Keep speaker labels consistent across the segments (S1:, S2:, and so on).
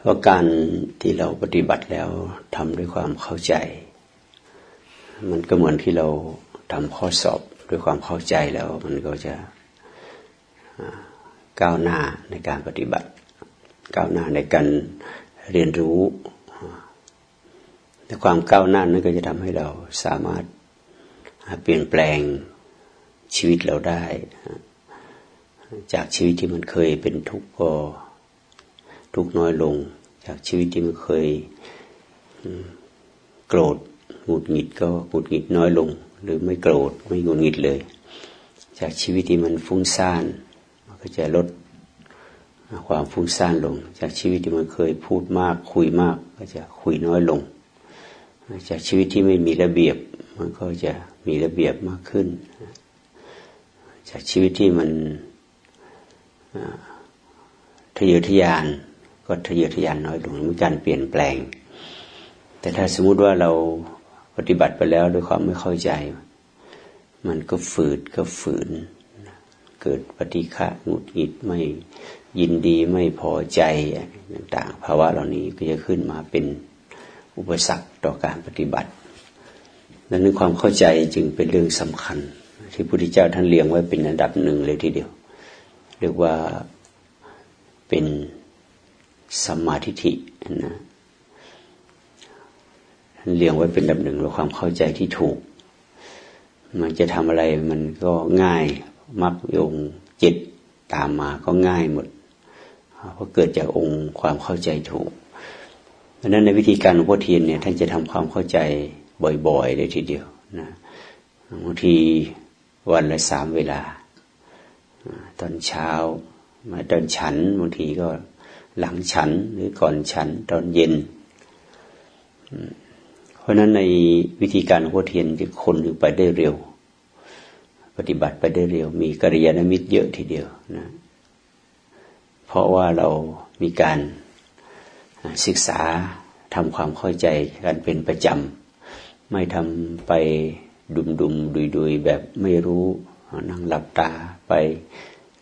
S1: เพราะการที่เราปฏิบัติแล้วทำด้วยความเข้าใจ มันก็เหมือนที่เราทำข้อสอบด้วยความเข้าใจแล้ว มันก็จะก้าวหน้าในการปฏิบัติ ก้าวหน้าในการเรียนรู้แต่ความก้าวหน้านั้นก็จะทำให้เราสามารถเปลี่ยนแปลงชีวิตเราได้ จากชีวิตที่มันเคยเป็นทุกข์ก็ ทุกน้อยลง จากชีวิตที่มันเคยโกรธหงุดหงิดก็หงุดหงิดน้อยลง หรือไม่โกรธไม่หงุดหงิดเลย จากชีวิตที่มันฟุ้งซ่านมันก็จะลดความฟุ้งซ่านลง จากชีวิตที่มันเคยพูดมาก คุยมาก ก็จะคุยน้อยลง จากชีวิตที่ไม่มีระเบียบ มันก็จะมีระเบียบมากขึ้น จากชีวิตที่มันทะเยอทะยาน ก็ทะเยอทะยานน้อยลงมีการเปลี่ยนแปลง แต่ถ้าสมมุติว่าเราปฏิบัติไปแล้วด้วยความไม่เข้าใจ มันก็ฝืดก็ฝืน เกิดปฏิฆะหงุดหงิดไม่ยินดีไม่พอใจต่างๆภาวะเหล่านี้ก็จะขึ้นมาเป็นอุปสรรคต่อการปฏิบัติดังนั้นความเข้าใจจึงเป็นเรื่องสำคัญ ที่พระพุทธเจ้าท่านเรียงไว้เป็นอันดับหนึ่งเลยทีเดียว เรียกว่าเป็น สัมมาทิฏฐินะเรียงไว้เป็นลำหนึ่งแล้วความเข้าใจที่ถูก มันจะทำอะไรมันก็ง่ายมักยงจิตตามมาก็ง่ายหมด เพราะเกิดจากองค์ความเข้าใจถูกเพราะนั้นในวิธีการหลวงพ่อเทียนเนี่ยท่านจะทำความเข้าใจบ่อยๆเลยทีเดียวนะบางทีวันละสามเวลา ตอนเช้ามาตอนฉันบางทีก็ หลังฉันหรือก่อนฉันตอนเย็น เพราะนั้นในวิธีการหัวเทียนจะคนอยู่ไปได้เร็ว ปฏิบัติไปได้เร็ว มีกิริยานมิตรเยอะทีเดียวนะ เพราะว่าเรามีการศึกษาทำความเข้าใจกันเป็นประจำ ไม่ทำไปดุมดุมดุยดุยแบบไม่รู้นั่งหลับตาไป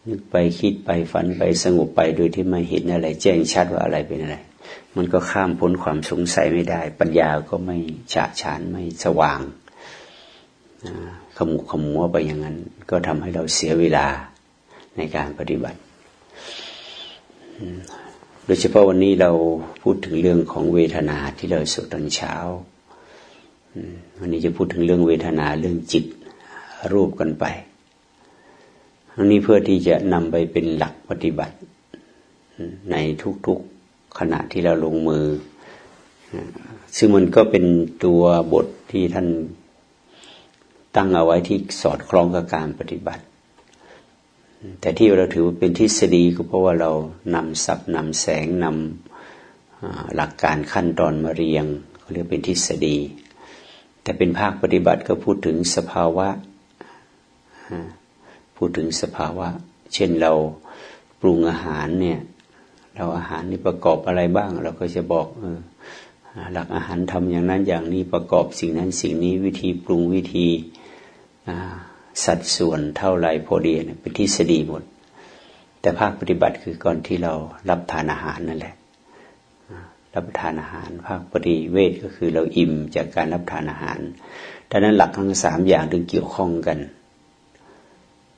S1: นึกไปคิดไปฝันไปสงบไปโดยที่ไม่เห็นอะไร แจ้งชัดว่าอะไรเป็นอะไร มันก็ข้ามพ้นความสงสัยไม่ได้ ปัญญาก็ไม่ฉาฉานไม่สว่างขมุกขมัวไปอย่างนั้น ก็ทำให้เราเสียเวลาในการปฏิบัติ โดยเฉพาะวันนี้เราพูดถึงเรื่องของเวทนาที่เราสวดตอนเช้า วันนี้จะพูดถึงเรื่องเวทนาเรื่องจิตรูปกันไป นี้เพื่อที่จะนำไปเป็นหลักปฏิบัติ ในทุกๆขณะที่เราลงมือ ซึ่งมันก็เป็นตัวบทที่ท่านตั้งเอาไว้ที่สอดคล้องกับการปฏิบัติ แต่ที่เราถือว่าเป็นทฤษฎีก็เพราะว่าเรานำศัพท์นำแสงนำหลักการขั้นตอนมาเรียงเขาเรียกเป็นทฤษฎี แต่เป็นภาคปฏิบัติก็พูดถึงสภาวะ พูดถึงสภาวะ เช่นเราปรุงอาหารเนี่ย เราอาหารนี่ประกอบอะไรบ้าง เราก็จะบอกเออหลักอาหารทำอย่างนั้นอย่างนี้ประกอบสิ่งนั้นสิ่งนี้วิธีปรุงวิธีสัดส่วนเท่าไรพอดีเนี่ยเป็นทฤษฎีหมด แต่ภาคปฏิบัติคือก่อนที่เรารับทานอาหารนั่นแหละ รับทานอาหาร ภาคปฏิเวทก็คือเราอิ่มจากการรับทานอาหารดังนั้นหลักทั้งสามอย่างถึงเกี่ยวข้องกัน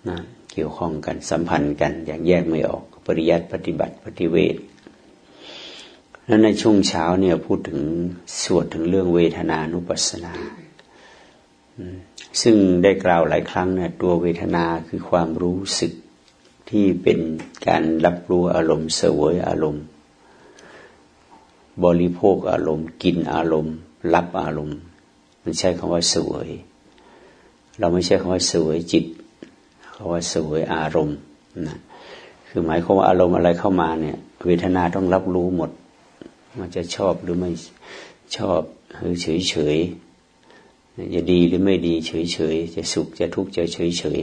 S1: นะเกี่ยวข้องกันสัมพันธ์กันอย่างแยกไม่ออก ปริยัติปฏิบัติปฏิเวทแล้วในช่วงเช้าเนี่ยพูดถึงสวดถึงเรื่องเวทนานุปัสสนาซึ่งได้กล่าวหลายครั้งนี่ยตัวเวทนาคือความรู้สึกที่เป็นการรับรู้อารมณ์เสวยอารมณ์ บริโภคอารมณ์ กินอารมณ์ รับอารมณ์ มันใช้คำว่าเสวย เราไม่ใช่คำว่าเสวยจิต เขาว่าสวยอารมณ์นะคือหมายความว่าอารมณ์อะไรเข้ามาเนี่ย เวทนาต้องรับรู้หมด มันจะชอบหรือไม่ชอบหรือเฉยเฉยจะดีหรือไม่ดีเฉยเฉยจะสุขจะทุกข์จะเฉยเฉย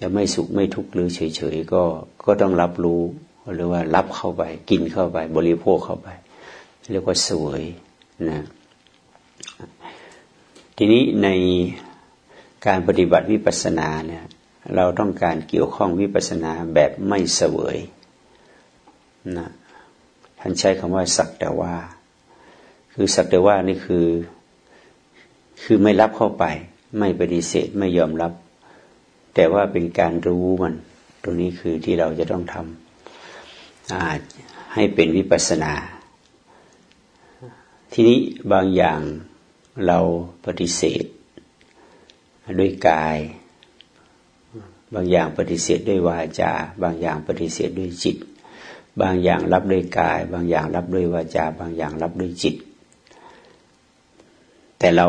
S1: จะไม่สุขไม่ทุกข์หรือเฉยเฉยก็ก็ต้องรับรู้หรือว่ารับเข้าไป กินเข้าไป บริโภคเข้าไป เรียกว่าสวยนะทีนี้ในการปฏิบัติวิปัสสนาเนี่ย เราต้องการเกี่ยวข้องวิปัสสนาแบบไม่เสวยนะท่านใช้คำว่าสักแต่ว่า คือสักแต่ว่านี่คือ คือไม่รับเข้าไป ไม่ปฏิเสธไม่ยอมรับ แต่ว่าเป็นการรู้มัน ตรงนี้คือที่เราจะต้องทำให้เป็นวิปัสสนา ทีนี้บางอย่างเราปฏิเสธ ด้วยกาย บางอย่างปฏิเสธด้วยวาจา บางอย่างปฏิเสธด้วยจิต บางอย่างรับด้วยกาย บางอย่างรับด้วยวาจา บางอย่างรับด้วยจิต แต่เรา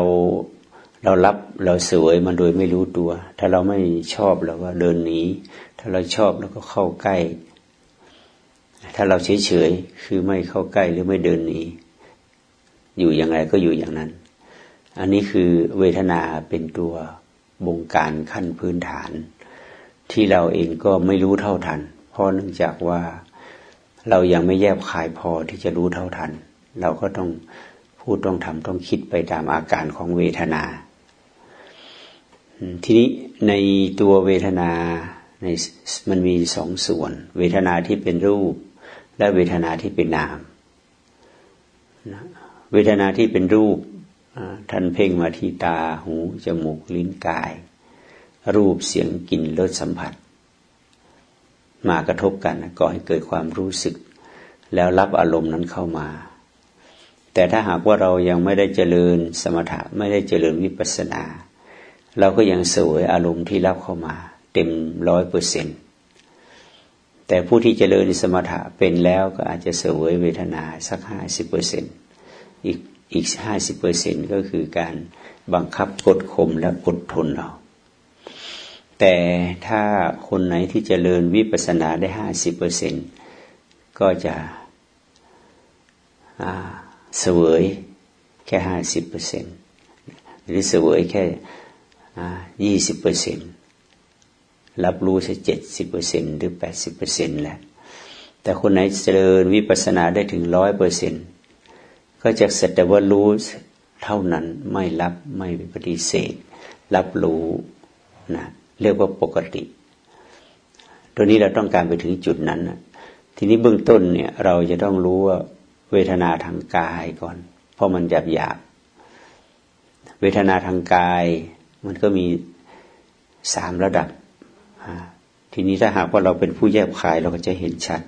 S1: เรารับเราสวยมันโดยไม่รู้ตัว ถ้าเราไม่ชอบเราก็เดินหนีถ้าเราชอบเราก็เข้าใกล้ ถ้าเราเฉยเฉยคือไม่เข้าใกล้หรือไม่เดินหนีอยู่อย่างไรก็อยู่อย่างนั้น อันนี้คือเวทนาเป็นตัวบงการขั้นพื้นฐาน ที่เราเองก็ไม่รู้เท่าทัน เพราะเนื่องจากว่าเรายังไม่แยบคายพอที่จะรู้เท่าทัน เราก็ต้องพูดต้องทำต้องคิดไปตามอาการของเวทนา ทีนี้ในตัวเวทนาในมันมีสองส่วน เวทนาที่เป็นรูป และเวทนาที่เป็นนามเวทนาที่เป็นรูปท่านเพ่งมาที่ตาหู จมูก ลิ้นกาย รูปเสียงกลิ่นรสสัมผัส มากระทบกันก่อให้เกิดความรู้สึก แล้วรับอารมณ์นั้นเข้ามา แต่ถ้าหากว่าเรายังไม่ได้เจริญสมถะไม่ได้เจริญวิปัสสนา เราก็ยังสวยอารมณ์ที่รับเข้ามา เต็มร้อยเปอร์เซ็นแต่ผู้ที่เจริญสมถะเป็นแล้วก็อาจจะเสวยเวทนาสักห้าสิบเปอร์เซ็นอีกอีกห้าสิบเปอร์เซ็นก็คือการบังคับกดข่มและอดทนเรา แต่ถ้าคนไหนที่จเจริญวิปัสสนาได้ห้าสิบเปอร์เซ็นก็จะเสวยแค่ห้าสิบเปอร์เซ็นหรือเสวยแค่ยี่สิบเปอร์เซ็นรับรู้แค่เจ็ดสิบเปอร์เซ็นหรือแปดสิบเปอร์เซ็นแหละแต่คนไหนเจริญวิปัสสนาได้ถึงร้อยเปอร์เซ็นต์ก็จะสัตว่ารู้เท่านั้นไม่รับไม่ปฏิเสธ รับรู้นะ เรียกว่าปกติ ตัวนี้เราต้องการไปถึงจุดนั้นนะทีนี้เบื้องต้นเนี่ย เราจะต้องรู้ว่าเวทนาทางกายก่อน เพราะมันหยาบหยาบเวทนาทางกาย มันก็มีสามระดับ ทีนี้ถ้าหากว่าเราเป็นผู้แยบคายเราก็จะเห็นชัด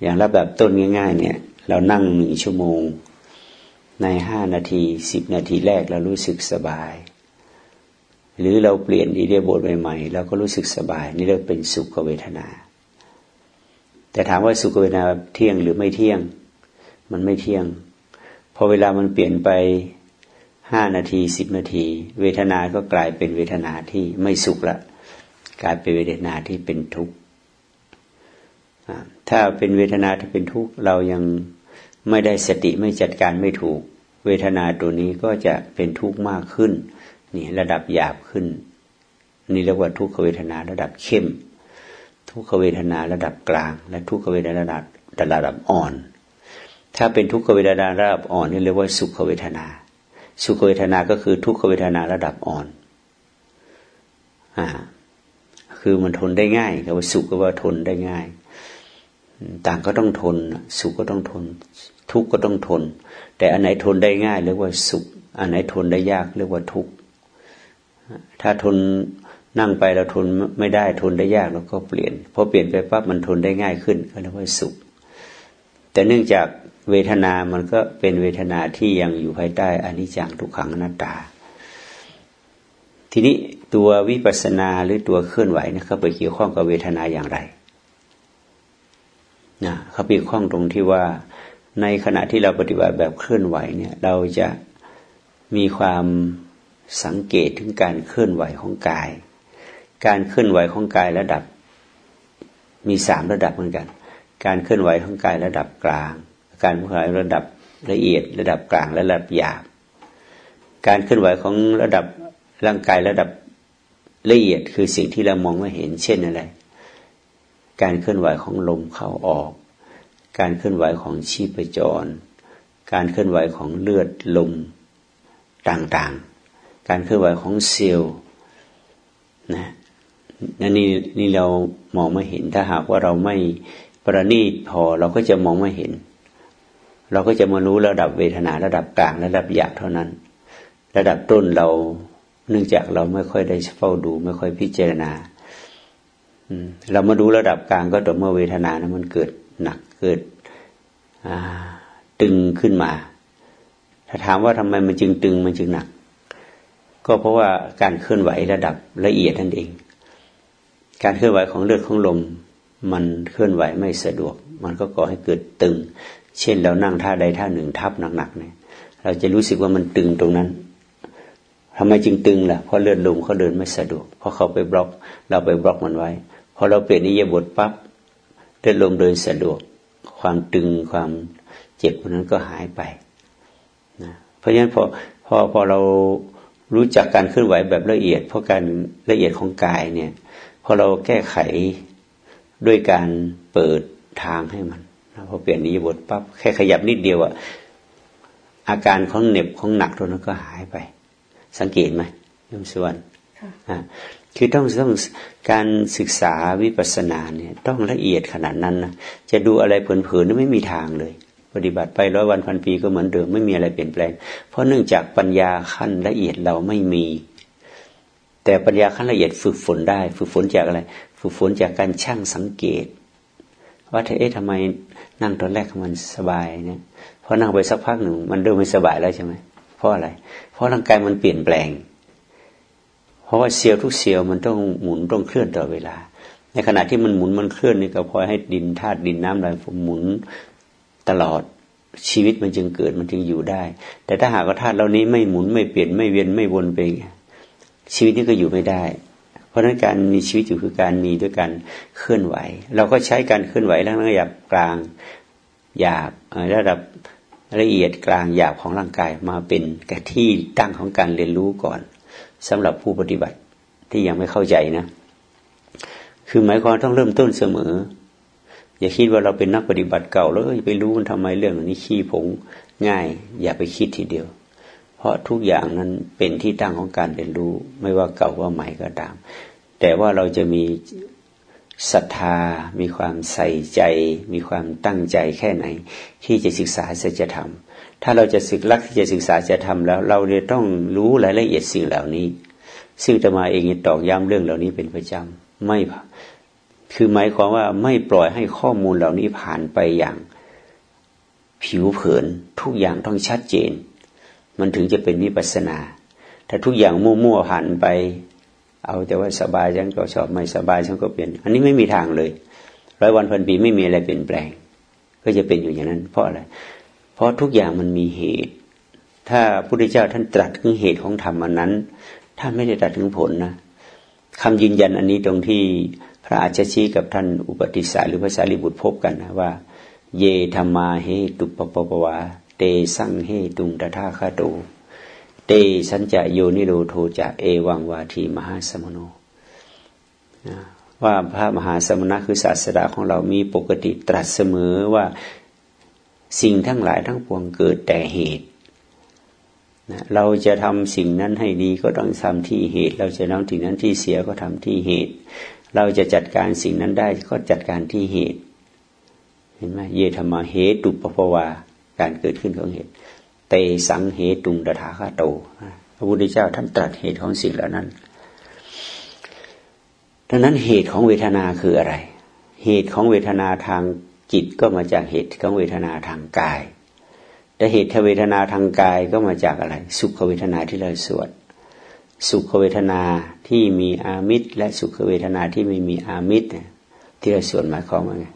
S1: อย่างระดับต้นง่าย ๆ เนี่ย เรานั่งหนึ่งชั่วโมง ในห้านาทีสิบนาทีแรกเรารู้สึกสบาย หรือเราเปลี่ยนอิเดียบทใหม่ๆเราก็รู้สึกสบาย นี่เรียกเป็นสุขเวทนา แต่ถามว่าสุขเวทนาเที่ยงหรือไม่เที่ยง มันไม่เที่ยง พอเวลามันเปลี่ยนไปห้านาทีสิบนาที เวทนาก็กลายเป็นเวทนาที่ไม่สุขละ กลายเป็นเวทนาที่เป็นทุกข์ถ้าเป็นเวทนาที่เป็นทุกข์เรายังไม่ได้สติไม่จัดการไม่ถูก เวทนาตัวนี้ก็จะเป็นทุกข์มากขึ้น นี่ระดับหยาบขึ้น นี่เรียกว่าทุกขเวทนาระดับเข้ม ทุกขเวทนาระดับกลาง และทุกขเวทนาระดับระดับอ่อน ถ้าเป็นทุกขเวทนาระดับอ่อนนี่เรียกว่าสุขเวทนา สุขเวทนาก็คือทุกขเวทนาระดับอ่อนอ่าคือมันทนได้ง่ายคำว่าสุขก็ว่าทนได้ง่าย ต่างก็ต้องทน สุขก็ต้องทน ทุกข์ก็ต้องทน แต่อันไหนทนได้ง่าย เรียกว่าสุข อันไหนทนได้ยาก เรียกว่าทุกข์ ถ้าทนนั่งไปเราทนไม่ได้ทนได้ยากเราก็เปลี่ยนพอเปลี่ยนไปปั๊บมันทนได้ง่ายขึ้นก็เรียกว่าสุข แต่เนื่องจากเวทนามันก็เป็นเวทนาที่ยังอยู่ภายใต้อนิจจังทุกขังอนัตตา ทีนี้ตัววิปัสสนาหรือตัวเคลื่อนไหวนะครับไปเกี่ยวข้องกับเวทนาอย่างไรนะเขาไปีข้องตรงที่ว่าในขณะที่เราปฏิบัติแบบเคลื่อนไหวเนี่ย เราจะมีความ สังเกตถึงการเคลื่อนไหวของกาย การเคลื่อนไหวของกายระดับ มีสามระดับเหมือนกัน การเคลื่อนไหวของกายระดับกลาง การเคลื่อนไหวระดับละเอียด ระดับกลางและระดับหยาบ การเคลื่อนไหวของระดับร่างกายระดับละเอียดคือสิ่งที่เรามองไม่เห็น เช่นอะไร การเคลื่อนไหวของลมเข้าออก การเคลื่อนไหวของชีพจร การเคลื่อนไหวของเลือดลมต่างๆ การเคลื่อนไหวของเซลล์นะนั่นนี่นี่เรามองไม่เห็นถ้าหากว่าเราไม่ประณีตพอเราก็จะมองไม่เห็น เราก็จะมารู้ระดับเวทนาระดับกลางระดับหยาบเท่านั้น ระดับต้นเราเนื่องจากเราไม่ค่อยได้เฝ้าดู ไม่ค่อยพิจารณาเรามาดูระดับกลางก็ต่อเมื่อเวทนานะมันเกิดหนักเกิดตึงขึ้นมา ถ้าถามว่าทำไมมันจึงตึงมันจึงหนัก ก็เพราะว่าการเคลื่อนไหวระดับละเอียดนั่นเอง การเคลื่อนไหวของเลือดของลมมันเคลื่อนไหวไม่สะดวก มันก็ก่อให้เกิดตึง เช่นเรานั่งท่าใดท่าหนึ่งทับหนักๆเนี่ยเราจะรู้สึกว่ามันตึงตรงนั้นทำไมจึงตึงล่ะเพราะเลือดลมเขาเดินไม่สะดวก เพราะเขาไปบล็อก เราไปบล็อกมันไว้พอเราเปลี่ยนนิยบทปั๊บเลือดลมเดินสะดวก ความตึงความเจ็บนั้นก็หายไปนะเพราะฉะนั้นพอพอพอเรา รู้จักการเคลื่อนไหวแบบละเอียด เพราะการละเอียดของกายเนี่ยพอเราแก้ไขด้วยการเปิดทางให้มันพอเปลี่ยนนิยบทปั๊บแค่ขยับนิดเดียวอะอาการของเหน็บของหนักตัวนั้นก็หายไป สังเกตไหมยมส่วนคือต้องต้องการศึกษาวิปัสสนาเนี่ยต้องละเอียดขนาดนั้นนะจะดูอะไรเผินๆไม่มีทางเลย ปฏิบัติไปร้อยวันพันปีก็เหมือนเดิมไม่มีอะไรเปลี่ยนแปลง เพราะเนื่องจากปัญญาขั้นละเอียดเราไม่มี แต่ปัญญาขั้นละเอียดฝึกฝนได้ ฝึกฝนจากอะไร ฝึกฝนจากการช่างสังเกต ว่าเอ๊ะทำไมนั่งตอนแรกมันสบายเนี่ยพอนั่งไปสักพักหนึ่งมันเริ่มไม่สบายแล้วใช่ไหมเพราะอะไร เพราะร่างกายมันเปลี่ยนแปลง เพราะว่าเซลล์ทุกเซลล์มันต้องหมุนต้องเคลื่อนต่อดเวลา ในขณะที่มันหมุนมันเคลื่อนนี่ก็พอให้ดินธาตุดินน้ำลายหมุน ตลอดชีวิตมันจึงเกิดมันจึงอยู่ได้ แต่ถ้าหากว่าธาตุเหล่านี้ไม่หมุนไม่เปลี่ยนไม่เวียนไม่วนไปชีวิตนี้ก็อยู่ไม่ได้ เพราะฉะนั้นการมีชีวิตอยู่คือการมีด้วยการเคลื่อนไหว เราก็ใช้การเคลื่อนไหวทั้งระดับกลางหยาบระดับละเอียดกลางหยาบของร่างกายมาเป็นกที่ตั้งของการเรียนรู้ก่อนสำหรับผู้ปฏิบัติที่ยังไม่เข้าใจนะ คือหมายความต้องเริ่มต้นเสมอ อย่าคิดว่าเราเป็นนักปฏิบัติเก่าแล้วไปรู้มันทำไมเรื่องนี้ขี้ผงง่าย อย่าไปคิดทีเดียว เพราะทุกอย่างนั้นเป็นที่ตั้งของการเรียนรู้ ไม่ว่าเก่าว่าใหม่ก็ตาม แต่ว่าเราจะมีศรัทธา มีความใส่ใจ มีความตั้งใจแค่ไหน ที่จะศึกษาสัจธรรม ถ้าเราจะศึกลักที่จะศึกษาจะทำแล้ว เราจะต้องรู้รายละเอียดสิ่งเหล่านี้ ซึ่งจะมาเองตอกย้ำเรื่องเหล่านี้เป็นประจำไม่ คือหมายความว่าไม่ปล่อยให้ข้อมูลเหล่านี้ผ่านไปอย่างผิวเผิน ทุกอย่างต้องชัดเจน มันถึงจะเป็นวิปัสนา ถ้าทุกอย่างมั่วๆผ่านไป เอาแต่ว่าสบายฉันก็ชอบไม่สบายฉันก็เปลี่ยนอันนี้ไม่มีทางเลยร้อยวันพันปีไม่มีอะไรเปลี่ยนแปลง ก็จะเป็นอยู่อย่างนั้น เพราะอะไร เพราะทุกอย่างมันมีเหตุ ถ้าพระพุทธเจ้าท่านตรัสถึงเหตุของธรรมอันนั้นท่านไม่ได้ตรัสถึงผลนะคำยืนยันอันนี้ตรงที่ ระอาจารย์ชี้กับท่านอุปติสาหรือพระสารีบุตรพบกันนะว่า เยธรรมาเหตุปปปวาเตสังเหตุงตถาคาโตเตสัญจะโยนิโรโทจะเอวังวาทีมหาสมโนว่าพระมหาสมณะคือศาสดาของเรามีปกติตรัสเสมอว่าสิ่งทั้งหลายทั้งปวงเกิดแต่เหตุ เราจะทำสิ่งนั้นให้ดีก็ต้องทำที่เหตุ เราจะทำสิ่งนั้นที่เสียก็ทำที่เหตุ เราจะจัดการสิ่งนั้นได้ก็จัดการที่เหตุ เห็นไหมเยธรรมาเหตุปปวาการเกิดขึ้นของเหตุ เตสังเหตุงตถาคาโตพระพุทธเจ้าท่านตรัสเหตุของสิ่งเหล่านั้นดังนั้นเหตุของเวทนาคืออะไร เหตุของเวทนาทางจิตก็มาจากเหตุของเวทนาทางกาย แต่เหตุเวทนาทางกายก็มาจากอะไร สุขเวทนาที่เราสวด สุขเวทนาที่มีอามิตร และสุขเวทนาที่ไม่มีอามิตรที่เราสวดหมายความว่าไง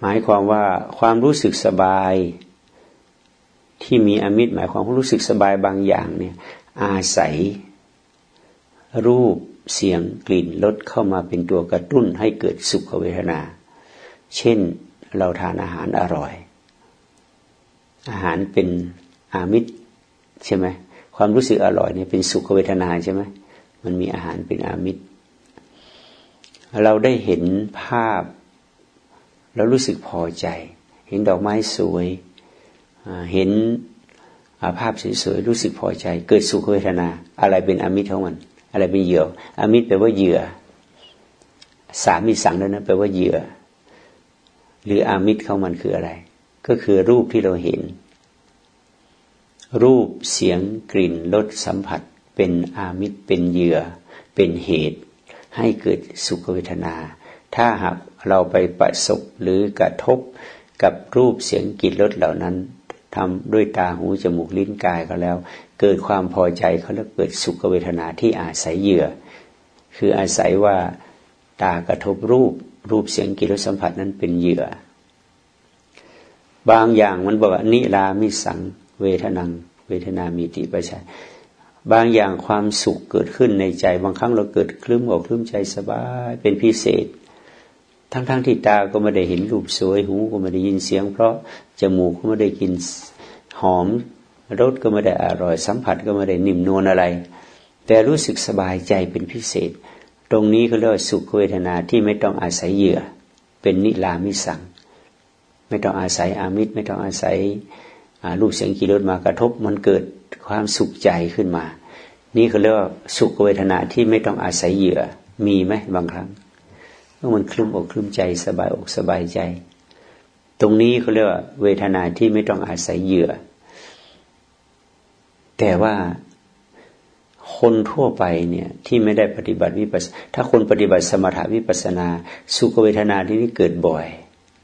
S1: หมายความว่าความรู้สึกสบาย ที่มีอามิตร หมายความว่ารู้สึกสบายบางอย่างเนี่ยอาศัย รูปเสียงกลิ่นรสเข้ามาเป็นตัวกระตุ้นให้เกิดสุขเวทนา เช่นเราทานอาหารอร่อย อาหารเป็นอามิตรใช่ไหมความรู้สึกอร่อยเนี่ยเป็นสุขเวทนาใช่ไหมมันมีอาหารเป็นอามิตร เราได้เห็นภาพ แล้วรู้สึกพอใจ เห็นดอกไม้สวยเห็นภาพสวยๆรู้สึกพอใจ เกิดสุขเวทนา อะไรเป็นอามิตรของมัน อะไรเป็นเหยื่ออามิตรแปลว่าเหยื่อ สามีสั่งแล้วนะแปลว่าเหยื่อ หรืออามิตรเขามันคืออะไร ก็คือรูปที่เราเห็น รูปเสียงกลิ่นรสสัมผัส เป็นอามิตรเป็นเหยื่อ เป็นเหตุ ให้เกิดสุขเวทนา ถ้าหากเราไปประสบหรือกระทบกับรูปเสียงกลิ่นรสเหล่านั้นทำด้วยตาหูจมูกลิ้นกายเขาแล้ว เกิดความพอใจเขาแล้วเกิดสุขเวทนาที่อาศัยเหยื่อ คืออาศัยว่าตากระทบรูปรูปเสียงกลิ่นรสสัมผัสนั้นเป็นเหยื่อ บางอย่างมันบอกว่านิรามิสัง เวทนัง เวทนามีติปัชัยบางอย่างความสุขเกิดขึ้นในใจ บางครั้งเราเกิดคลื่มอกคลื่มใจสบายเป็นพิเศษ ทั้งๆทที่ตาก็ไม่ได้เห็นรูปสวยหูก็ไม่ได้ยินเสียง เพราะจมูกก็ไม่ได้กินหอมรสก็ไม่ได้อร่อย สัมผัสก็ไม่ได้นิ่มนวลอะไร แต่รู้สึกสบายใจเป็นพิเศษ ตรงนี้เขาเรียกว่าสุขเวทนาที่ไม่ต้องอาศัยเหยื่อ เป็นนิรามิสัง ไม่ต้องอาศัยอามิตร ไม่ต้องอาศัยรูปเสียงกิริยมากระทบ มันเกิดความสุขใจขึ้นมา นี่เขาเรียกว่าสุขเวทนาที่ไม่ต้องอาศัยเหยื่อมีไหมบางครั้งเมื่อมันคลุ้มอกคลุ้มใจสบายอกสบายใจ ตรงนี้เขาเรียกว่าเวทนาที่ไม่ต้องอาศัยเหยื่อ แต่ว่าคนทั่วไปเนี่ยที่ไม่ได้ปฏิบัติวิปัสถ้าคนปฏิบัติสมถาวิปัสนา สุขเวทนาที่นี่เกิดบ่อย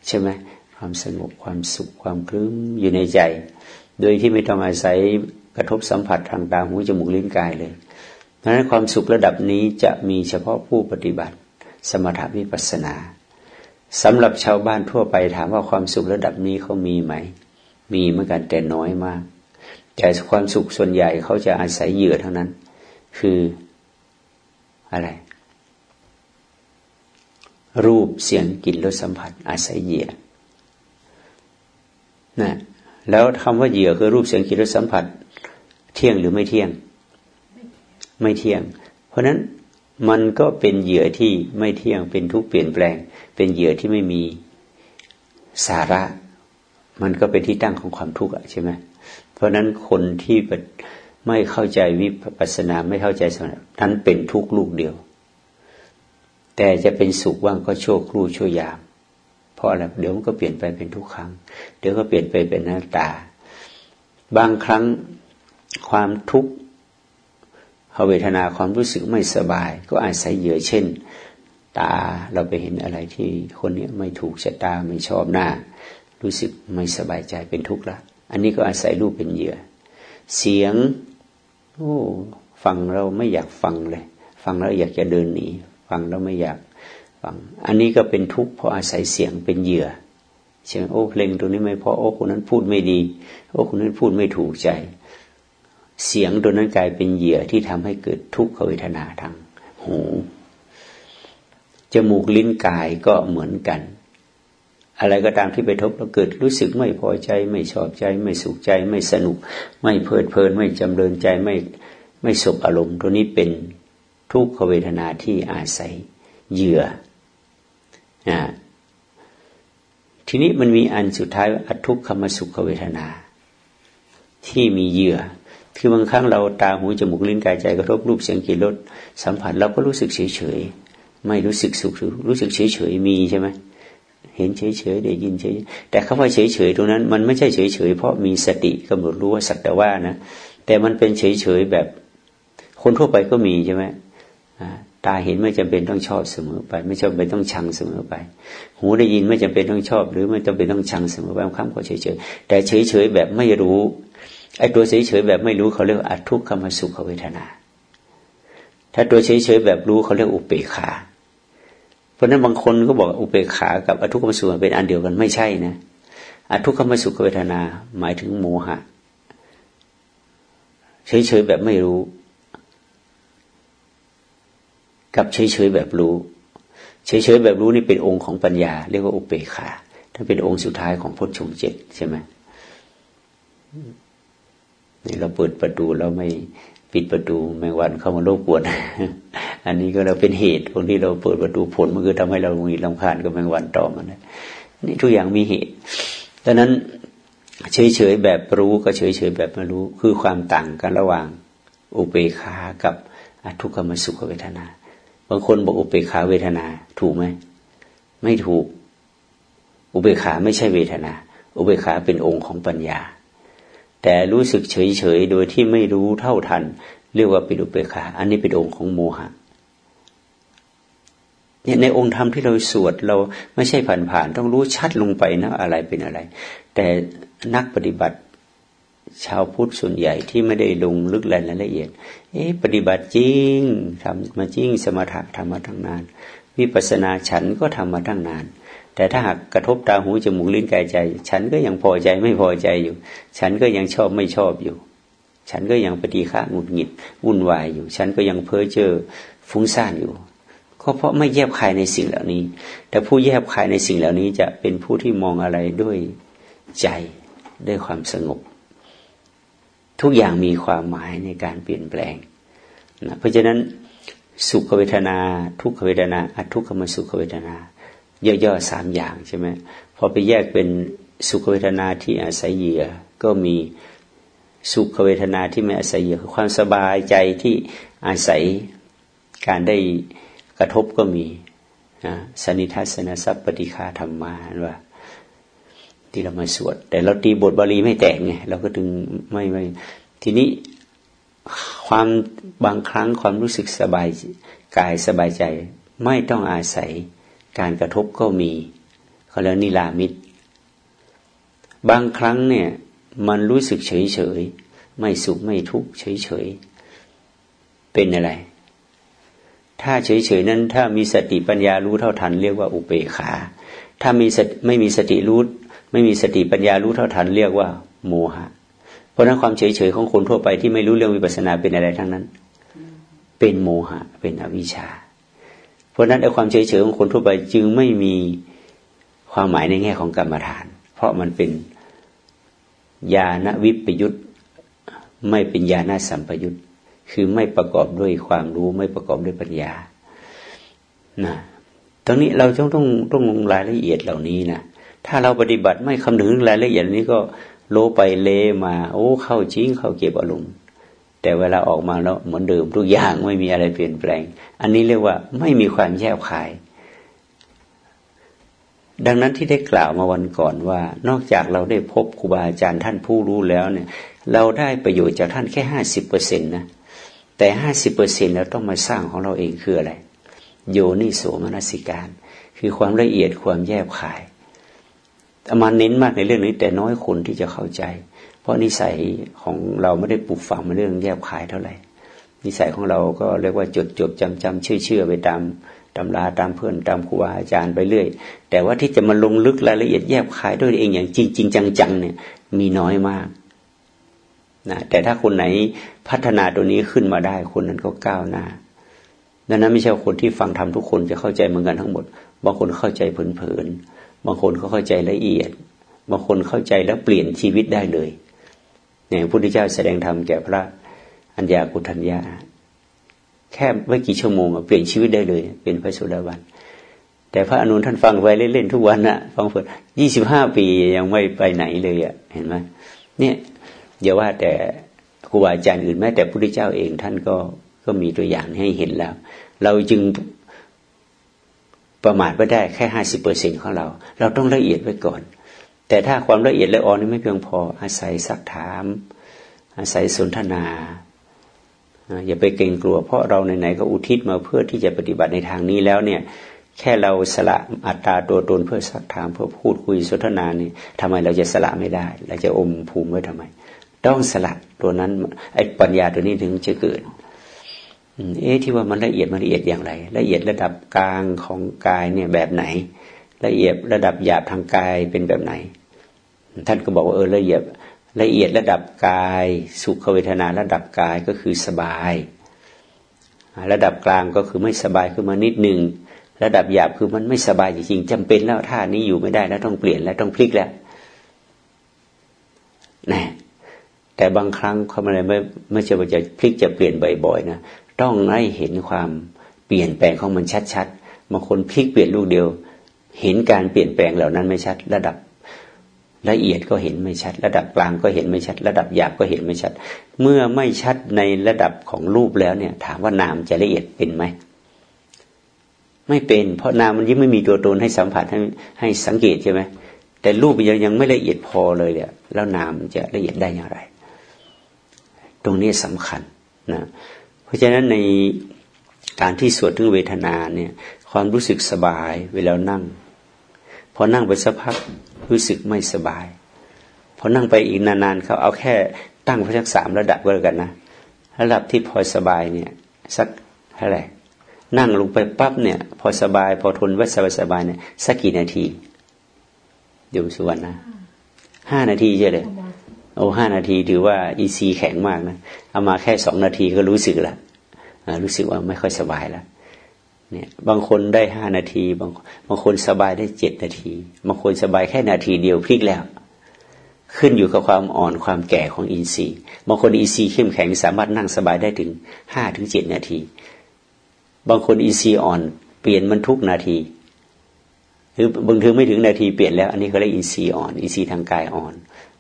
S1: ใช่ไหม ความสงบความสุขความคลื้มอยู่ในใจ โดยที่ไม่ต้องอาศัยกระทบสัมผัสทางตาหูจมูกลิ้นกายเลยเพราะฉะนั้นความสุขระดับนี้จะมีเฉพาะผู้ปฏิบัติ สมถวิปัสนาสำหรับชาวบ้านทั่วไปถามว่าความสุขระดับนี้เขามีไหม มีเหมือนกันแต่น้อยมาก แต่ความสุขส่วนใหญ่เขาจะอาศัยเหยื่อเท่านั้น คืออะไรรูปเสียงกลิ่นรสสัมผัสอาศัยเหยื่อ นะแล้วคำว่าเหยื่อคือรูปเสียงกลิ่นรสสัมผัส เที่ยงหรือไม่เที่ยง ไม่เที่ยง เพราะนั้นมันก็เป็นเหยื่อที่ไม่เที่ยงเป็นทุกเปลี่ยนแปลง เป็นเหยื่อที่ไม่มีสาระ มันก็เป็นที่ตั้งของความทุกข์ใช่ไหมเพราะนั้นคนที่ไม่เข้าใจวิปัสสนาไม่เข้าใจสมานั้นเป็นทุกข์ลูกเดียว แต่จะเป็นสุขว่างก็โชคครู่ชั่วยาม เพราะอะไรเดี๋ยวมันก็เปลี่ยนไปเป็นทุกครั้ง เดี๋ยวก็เปลี่ยนไปเป็นหน้าตา บางครั้งความทุกข์เวทนาความรู้สึกไม่สบาย ก็อาศัยเหยื่อเช่น ตาเราไปเห็นอะไรที่คนนี้ไม่ถูกชะตาไม่ชอบหน้า รู้สึกไม่สบายใจเป็นทุกข์ละ อันนี้ก็อาศัยรูปเป็นเหยื่อ เสียงโอ้ฟังเราไม่อยากฟังเลย ฟังแล้วอยากจะเดินหนีฟังแล้วไม่อยาก ฟัง อันนี้ก็เป็นทุกข์เพราะอาศัยเสียงเป็นเหยื่อเช่นโอ้เพลงตัวนี้ไม่พอโอ้คนนั้นพูดไม่ดี โอ้คนนั้นพูดไม่ถูกใจ เสียงตัวนั้นกลายเป็นเหยื่อที่ทำให้เกิดทุกขเวทนาทางหูจมูกลิ้นกายก็เหมือนกัน อะไรก็ตามที่ไปทบเราเกิดรู้สึกไม่พอใจ ไม่ชอบใจ ไม่สุขใจ ไม่สนุก ไม่เพลิดเพลิน ไม่จำเริญใจไม่ไม่สบอารมณ์ ตัวนี้เป็นทุกขเวทนาที่อาศัยเหยื่อ ทีนี้มันมีอันสุดท้ายอัทุกขมสุขเวทนา ที่มีเหยื่อ คือบางครั้งเราตาหูจมูกลิ้นกายใจกระทบรูปเสียงกลิ่นรสสัมผัสเราก็รู้สึกเฉยเฉยไม่รู้สึกสุขรู้สึกเฉยเฉยมีใช่ไหมเห็นเฉยเฉยได้ยินเฉยแต่คำว่าเฉยเฉยตรงนั้น มันไม่ใช่เฉยเฉยเพราะมีสติกำหนดรู้ว่าสักแต่ว่านะแต่มันเป็นเฉยเฉยแบบคนทั่วไปก็มีใช่ไหม ตาเห็นไม่จำเป็นต้องชอบเสมอไป ไม่จำเป็นต้องชังเสมอไป หูได้ยินไม่จำเป็นต้องชอบ หรือไม่จำเป็นต้องชังเสมอไปบางครั้งก็เฉยๆแต่เฉยๆแบบไม่รู้ไอ้ตัวเฉยๆแบบไม่รู้เขาเรียกอัทุกขมสุขเวทนา ถ้าตัวเฉยๆแบบรู้เขาเรียกอุเบกขา เพราะนั้นบางคนก็บอกอุเบกขากับอทุกขมสุขเป็นอันเดียวกันไม่ใช่นะอทุกขมสุขเวทนาหมายถึงโมหะ เฉยๆแบบไม่รู้ กับเฉยๆแบบรู้ เฉยๆแบบรู้นี่เป็นองค์ของปัญญา เรียกว่าอุเบกขาถ้าเป็นองค์สุดท้ายของพุทธชงเจ็ดใช่ไหมนี่เราเปิดประตูเราไม่ปิดประตูแมงวันเข้ามาโลกปวดอันนี้ก็เราเป็นเหตุตรงที่เราเปิดประตูผลมันคือทำให้เรามีลำคาญกับแมงวันต่อมันนะนี่ทุกอย่างมีเหตุดังนั้นเฉยๆแบบรู้ก็เฉยๆแบบไม่รู้ คือความต่างกันระหว่างอุเบกขากับทุกขมสุขเวทนา บางคนบอกอุเบกขาเวทนา ถูกไหมไม่ถูก อุเบกขาไม่ใช่เวทนา อุเบกขาเป็นองค์ของปัญญา แต่รู้สึกเฉยเฉยโดยที่ไม่รู้เท่าทัน เรียกว่าเป็นอุเบกขา อันนี้เป็นองค์ของโมหะเนี่ยในองค์ธรรมที่เราสวดเราไม่ใช่ผ่านๆต้องรู้ชัดลงไปนะอะไรเป็นอะไร แต่นักปฏิบัติ ชาวพุทธส่วนใหญ่ที่ไม่ได้ลงลึกรายละเอียด เอ๊ะปฏิบัติจริงทำมาจริงสมถะทำมาตั้งนาน วิปัสนาฉันก็ทำมาตั้งนาน แต่ถ้าหากกระทบตาหูจมูกลิ้นกายใจ ฉันก็ยังพอใจไม่พอใจอยู่ ฉันก็ยังชอบไม่ชอบอยู่ ฉันก็ยังปฏิฆะหงุดหงิดวุ่นวายอยู่ ฉันก็ยังเพ้อเจ้อฟุ้งซ่านอยู่ก็เพราะไม่แยบคายในสิ่งเหล่านี้ แต่ผู้แยบคายในสิ่งเหล่านี้จะเป็นผู้ที่มองอะไรด้วยใจด้วยความสงบ ทุกอย่างมีความหมายในการเปลี่ยนแปลงนะเพราะฉะนั้นสุขเวทนา ทุกขเวทนาอทุกขมสุขเวทนา ย่อๆสามอย่างใช่ไหมพอไปแยกเป็นสุขเวทนาที่อาศัยเหยื่อก็มีสุขเวทนาที่ไม่อาศัยเหยื่อคือความสบายใจที่อาศัยการได้กระทบก็มีสนิทัศนสัพปฏิฆาธรรมาว่า ที่เรามาสวด แต่เราตีบทบาลีไม่แตกไงเราก็ถึงไม่ไม่ทีนี้ความบางครั้งความรู้สึกสบายกายสบายใจ ไม่ต้องอาศัยการกระทบก็มีเขาเรียกนิรามิตบางครั้งเนี่ย มันรู้สึกเฉยเฉยไม่สุขไม่ทุกข์เฉยเฉยเป็นอะไร ถ้าเฉยเฉยนั้น ถ้ามีสติปัญญารู้เท่าทัน เรียกว่าอุเบกขา ถ้ามีไม่มีสติรู้ ไม่มีสติปัญญารู้เท่าทันเรียกว่าโมหะ เพราะนั้นความเฉยเฉยของคนทั่วไปที่ไม่รู้เรื่องวิปัสสนาเป็นอะไรทั้งนั้น เป็นโมหะ เป็นอวิชชา เพราะนั้นไอ้ความเฉยเฉยของคนทั่วไปจึงไม่มีความหมายในแง่ของกรรมฐาน เพราะมันเป็นญาณวิปยุตไม่เป็นญาณสัมปยุตคือไม่ประกอบด้วยความรู้ไม่ประกอบด้วยปัญญานะตรงนี้เราต้องต้องต้องลงรายละเอียดเหล่านี้นะ ถ้าเราปฏิบัติไม่คำนึงรายละเอียดนี้ก็โลไปเลมา โอ้ เข้าจริงเข้าเก็บอารมณ์แต่เวลาออกมาแล้วเหมือนเดิมทุกอย่างไม่มีอะไรเปลี่ยนแปลง อันนี้เรียกว่าไม่มีความแยบคาย ดังนั้นที่ได้กล่าวมาวันก่อนว่า นอกจากเราได้พบครูบาอาจารย์ท่านผู้รู้แล้วเนี่ย เราได้ประโยชน์จากท่านแค่ห้าสิบเปอร์เซ็นต์นะแต่ห้าสิบเปอร์เซ็นต์เราต้องมาสร้างของเราเองคืออะไร โยนิโสมนสิการ คือความละเอียดความแยบคาย มาเน้นมากในเรื่องนี้ แต่น้อยคนที่จะเข้าใจ เพราะนิสัยของเราไม่ได้ปลูกฝังมาเรื่องแยบขายเท่าไหร่ นิสัยของเราก็เรียกว่าจดจดจำจำเชื่อเชื่อไปตามตำราตามเพื่อนตามครูอาจารย์ไปเรื่อย แต่ว่าที่จะมาลงลึกรายละเอียดแยบขายด้วยเองอย่างจริงจริงจังๆเนี่ยมีน้อยมากนะแต่ถ้าคนไหนพัฒนาตัวนี้ขึ้นมาได้คนนั้นก็ก้าวหน้าดังนั้นไม่ใช่คนที่ฟังทำทุกคนจะเข้าใจเหมือนกันทั้งหมด บางคนเข้าใจเผินๆ บางคนเขาเข้าใจละเอียด บางคนเข้าใจแล้วเปลี่ยนชีวิตได้เลยเนี่ยพระพุทธเจ้าแสดงธรรมแก่พระอัญญากุทัญญาแค่ไม่กี่ชั่วโมงเปลี่ยนชีวิตได้เลย เป็นพระสุดาวันแต่พระอนุนท่านฟังไว้เล่นๆทุกวันนะฟังเพื่อยี่สิบห้าปียังไม่ไปไหนเลยอะ่ะเห็นไหมเนี่ยอย่าว่าแต่ครูบาอาจารย์อื่นแม้แต่พระพุทธเจ้าเองท่านก็ก็มีตัวอย่างให้เห็นแล้ว เราจึง ประมาทไม่ได้แค่ห้าสิบเปอร์เซ็นของเรา เราต้องละเอียดไว้ก่อน แต่ถ้าความละเอียดละออนนี่ไม่เพียงพออาศัยสักถาม อาศัยสนทนา อย่าไปเกรงกลัว เพราะเราไหนๆก็อุทิศมาเพื่อที่จะปฏิบัติในทางนี้แล้วเนี่ยแค่เราสละอัตตาตัวตนเพื่อสักถามเพื่อพูดคุยสนทนานี่ทำไมเราจะสละไม่ได้ เราจะอมภูมิไว้ทำไม ต้องสละตัวนั้นไอ้ปัญญาตัวนี้ถึงจะเกิด เอ๊ะที่ว่ามันละเอียดมันละเอียดอย่างไร ละเอียดระดับกลางของกายเนี่ยแบบไหน ละเอียดระดับหยาบทางกายเป็นแบบไหน ท่านก็บอกว่าเออละเอียดละเอียดระดับกาย สุขเวทนาระดับกายก็คือสบาย ระดับกลางก็คือไม่สบายขึ้นมานิดหนึ่งระดับหยาบคือมันไม่สบายจริงๆจำเป็นแล้วท่านี้อยู่ไม่ได้แล้วต้องเปลี่ยนแล้วต้องพลิกแล้วนะแต่บางครั้งเขาอะไรไม่ไม่ใช่ว่าจะพลิกจะเปลี่ยนบ่อยๆนะ ต้องให้เห็นความเปลี่ยนแปลงของมันชัดๆบางคนพลิกเปลี่ยนลูกเดียว เห็นการเปลี่ยนแปลงเหล่านั้นไม่ชัด ระดับละเอียดก็เห็นไม่ชัด ระดับกลางก็เห็นไม่ชัด ระดับหยาบก็เห็นไม่ชัด เมื่อไม่ชัดในระดับของรูปแล้วเนี่ย ถามว่านามจะละเอียดเป็นไหมไม่เป็น เพราะนามมันยิ่งไม่มีตัวตนให้สัมผัสให้ให้สังเกตใช่ไหมแต่รูปยังยังไม่ละเอียดพอเลยเนี่ยแล้วนามจะละเอียดได้อย่างไร ตรงนี้สำคัญนะ เพราะฉะนั้นในการที่สวดถึงเวทนาเนี่ยความรู้สึกสบายเวลานั่ง พอนั่งไปสักพักรู้สึกไม่สบาย พอนั่งไปอีกนานๆเขาเอาแค่ตั้งพสักสามระดับก็แล้วกันนะระดับที่พอสบายเนี่ยสักเท่าไหร่นั่งลงไปปั๊บเนี่ย พอสบาย พอทนไว้สบายๆเนี่ยสักกี่นาทีเดี๋ยวสุวรรณนะห้านาทีใช่เลย โอ้ห้านาทีถือว่าอีซีแข็งมากนะเอามาแค่สองนาทีก็รู้สึกแล้วรู้สึกว่าไม่ค่อยสบายแล้วเนี่ยบางคนได้ห้านาทีบางบางคนสบายได้เจ็ดนาที บางคนสบายแค่นาทีเดียวพลิกแล้ว ขึ้นอยู่กับความอ่อนความแก่ของอินทรีย์บางคนอินทรีย์เข้มแข็งสามารถนั่งสบายได้ถึงห้าถึงเจ็ดนาที บางคนอินทรีย์อ่อนเปลี่ยนมันทุกนาที หรือบางทีไม่ถึงนาทีเปลี่ยนแล้ว อันนี้เขาเรียกอินทรีย์อ่อนอินทรีย์ทางกายอ่อน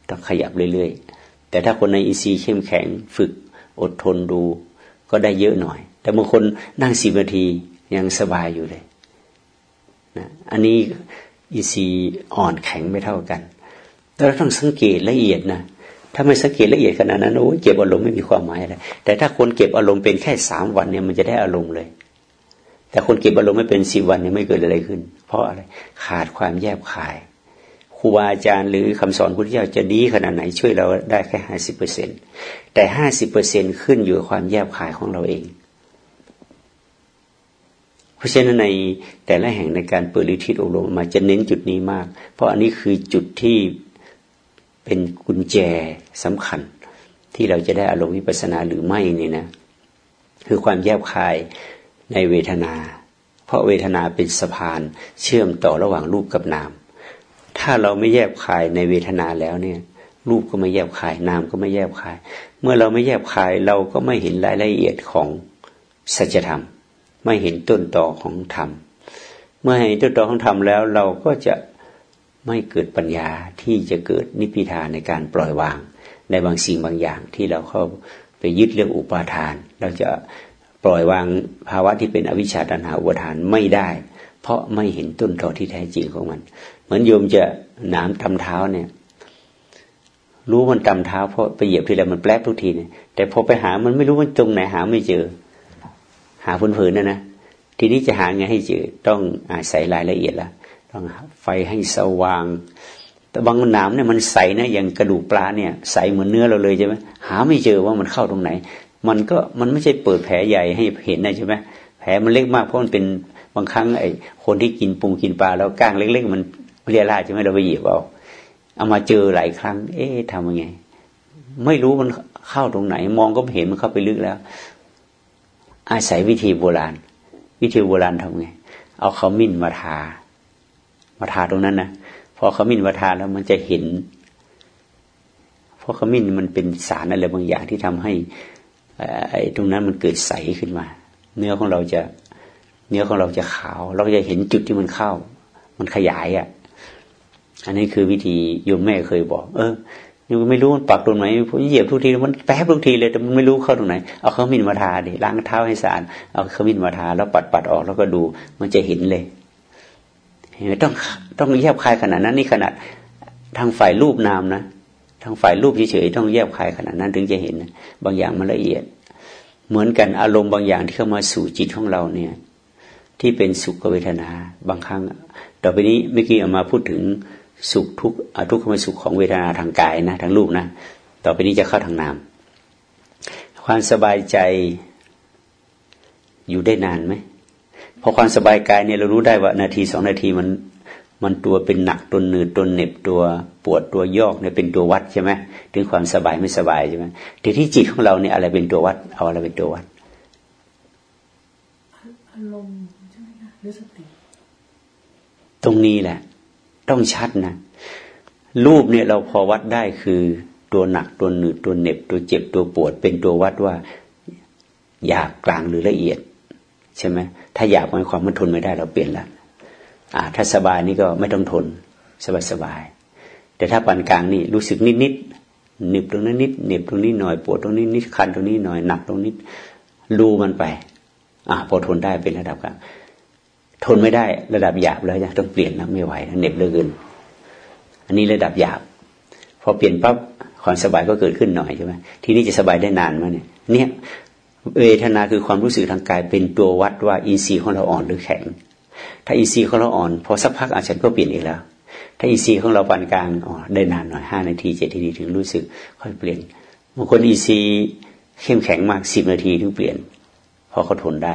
S1: ต้องขยับเรื่อยๆ แต่ถ้าคนในอินทรีเข้มแข็งฝึกอดทนดู ก็ได้เยอะหน่อย แต่บางคนนั่งสิบนาทียังสบายอยู่เลยนะอันนี้อินทรีอ่อนแข็งไม่เท่ากันแต่เราต้องสังเกตละเอียดนะถ้าไม่สังเกตละเอียดขนาดนั้นโอ้เก็บอารมณ์ไม่มีความหมายอะไรแต่ถ้าคนเก็บอารมณ์เป็นแค่สามวันเนี่ยมันจะได้อารมณ์เลย แต่คนเก็บอารมณ์ไม่เป็นสิบวันเนี่ยไม่เกิดอะไรขึ้น เพราะอะไรขาดความแยบขาย ครูบาอาจารย์หรือคำสอนพุทธเจ้าจะดีขนาดไหนช่วยเราได้แค่ห้าสิบเปอร์เซ็นแต่ห้าสิบเปอร์เซ็นขึ้นอยู่ความแยบขายของเราเอง เพราะฉะนั้นในแต่ละแห่งในการเปิดลิทิตอบรมมาจะเน้นจุดนี้มาก เพราะอันนี้คือจุดที่เป็นกุญแจสำคัญ ที่เราจะได้อารมณ์วิปัสนาหรือไม่นี่นะ คือความแยบคายในเวทนา เพราะเวทนาเป็นสะพานเชื่อมต่อระหว่างรูปกับนาม ถ้าเราไม่แยบคายในเวทนาแล้วเนี่ย รูปก็ไม่แยบคาย นามก็ไม่แยบคาย เมื่อเราไม่แยบคายเราก็ไม่เห็นรายละเอียดของสัจธรรม ไม่เห็นต้นต่อของธรรม เมื่อเห็นต้นต่อของธรรมแล้ว เราก็จะไม่เกิดปัญญาที่จะเกิดนิพพิทานในการปล่อยวาง ในบางสิ่งบางอย่างที่เราเข้าไปยึดเรื่องอุปาทาน เราจะปล่อยวางภาวะที่เป็นอวิชชาตันหาอุปทานไม่ได้ เพราะไม่เห็นต้นตอที่แท้จริงของมัน เหมือนโยมจะหนามทำเท้าเนี่ย รู้มันตำเท้าเพราะไปเหยียบทีไรมันแปลบทุกทีเนี่ยแต่พอไปหามันไม่รู้ว่าตรงไหนหาไม่เจอ หาพื้นๆนั่นนะทีนี้จะหาไงให้เจอต้องอาศัยรายละเอียดละต้องไฟให้สว่าง แต่บางหนามเนี่ยมันใสนะอย่างกระดูกปลาเนี่ย ใสเหมือนเนื้อเราเลยใช่ไหมหาไม่เจอว่ามันเข้าตรงไหน มันก็มันไม่ใช่เปิดแผลใหญ่ให้เห็นนะใช่ไหมแผลมันเล็กมากเพราะมันเป็นบางครั้งไอ้คนที่กินปูกินปลาแล้วก้างเล็ก ๆ มัน เรียราใช่ไหมเราไปหยิบเอาเอามาเจอหลายครั้ง เอ๊ะทำยังไง ไม่รู้มันเข้าตรงไหน มองก็เห็นมันเข้าไปลึกแล้ว อาศัยวิธีโบราณ วิธีโบราณทำไง เอาขมิ้นมาทา มาทาตรงนั้นนะพอขมิ้นมาทาแล้วมันจะเห็นเพราะขมิ้นมันเป็นสารอะไรบางอย่างที่ทำให้ไอ้ตรงนั้นมันเกิดใสขึ้นมา เนื้อของเราจะ เนื้อของเราจะขาว เราจะเห็นจุดที่มันเข้า มันขยายอะ อันนี้คือวิธีโยมแม่เคยบอก เออยังไม่รู้มันปักตรงไหนผมเหยียบทุกทีมันแป๊บทุกทีเลยแต่มันไม่รู้เข้าตรงไหนเอาขมิ้นมาทาดิล้างเท้าให้สะอาดเอาขมิ้นมาทาแล้วปัดปัดออกแล้วก็ดูมันจะเห็นเลยเห็นไหมต้องต้องแยบคายขนาดนั้นนี่ขนาดทางฝ่ายรูปนามนะทางฝ่ายรูปเฉยๆต้องแยบคายขนาดนั้นถึงจะเห็น บางอย่างมันละเอียด เหมือนกันอารมณ์บางอย่างที่เข้ามาสู่จิตของเราเนี่ย ที่เป็นสุขเวทนา บางครั้ง ต่อไปนี้เมื่อกี้เอามาพูดถึง สุขทุกทุกขมสุขของเวทนาทางกายนะทางรูปนะ ต่อไปนี้จะเข้าทางนาม ความสบายใจอยู่ได้นานไหมพอความสบายกายเนี่ยเรารู้ได้ว่านาทีสองนาทีมันมันตัวเป็นหนักตัวหนืดตัวเหน็บตัวปวดตัวยอกเนี่ยเป็นตัววัดใช่ไหมถึงความสบายไม่สบายใช่ไหมทีที่จิตของเราเนี่ยอะไรเป็นตัววัด เอาอะไรเป็นตัววัด
S2: อารมณ์ใช่ไหมคะหรือสติ
S1: ตรงนี้แหละ ต้องชัดนะ รูปเนี่ยเราพอวัดได้คือตัวหนักตัวหนืดตัวเหน็บ ตัวเจ็บตัวปวด เป็นตัววัดว่าหยาบกลางหรือละเอียด ใช่ไหมถ้าหยาบหมายความมันทนไม่ได้เราเปลี่ยนละอ่า ถ้าสบายนี่ก็ไม่ต้องทนสบายสบาย แต่ถ้าปานกลางนี่รู้สึกนิดนิดหนึบตรงนั้นนิดเหน็บตรงนี้หน่อยปวดตรงนี้นิดคันตรงนี้หน่อยหนักตรงนี้รูมันไป อ่าพอทนได้เป็นระดับกลาง ทนไม่ได้ระดับหยาบแล้วยังต้องเปลี่ยนแล้วไม่ไหวเหน็บเหลือเกินอันนี้ระดับหยาบ พอเปลี่ยนปั๊บความสบายก็เกิดขึ้นหน่อยใช่ไหมทีนี้จะสบายได้นานไหมเนี่ยเนี่ยเวทนาคือความรู้สึกทางกายเป็นตัววัดว่าอินทรีย์ของเราอ่อนหรือแข็ง ถ้าอินทรีย์ของเราอ่อนพอสักพักอาจารย์ก็เปลี่ยนอีกแล้ว ถ้าอินทรีย์ของเราปานกลางอ๋อได้นานหน่อยห้านาทีเจ็ดนาทีถึงรู้สึก ค่อยเปลี่ยนบางคนอินทรีย์เข้มแข็งมากสิบนาทีถึงเปลี่ยน พอเขาทนได้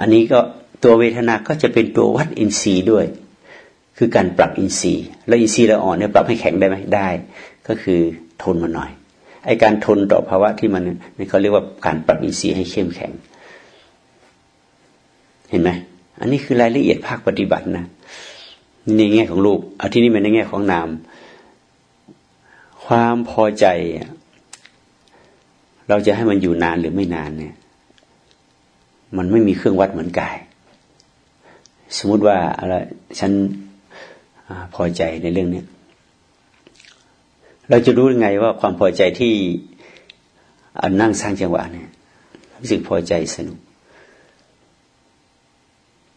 S1: อันนี้ก็ ตัวเวทนาก็จะเป็นตัววัดอินทรีย์ด้วย คือการปรับอินทรีย์ แล้วอินทรีย์เราอ่อนเนี่ยปรับให้แข็งได้ไหมได้ ก็คือทนมาหน่อยไอการทนต่อภาวะที่มันนี่เขาเรียกว่าการปรับอินทรีย์ให้เข้มแข็ง เห็นไหมอันนี้คือรายละเอียดภาคปฏิบัตินะในแง่ของรูปเอาที่นี่เป็นในแง่ของนาม ความพอใจ เราจะให้มันอยู่นานหรือไม่นานเนี่ย มันไม่มีเครื่องวัดเหมือนกาย สมมติว่าอะไรฉันอพอใจในเรื่องนี้เราจะรู้ยังไงว่าความพอใจที่นนั่งสร้างจังหวะเนี่ยรู้สึกพอใจสนุก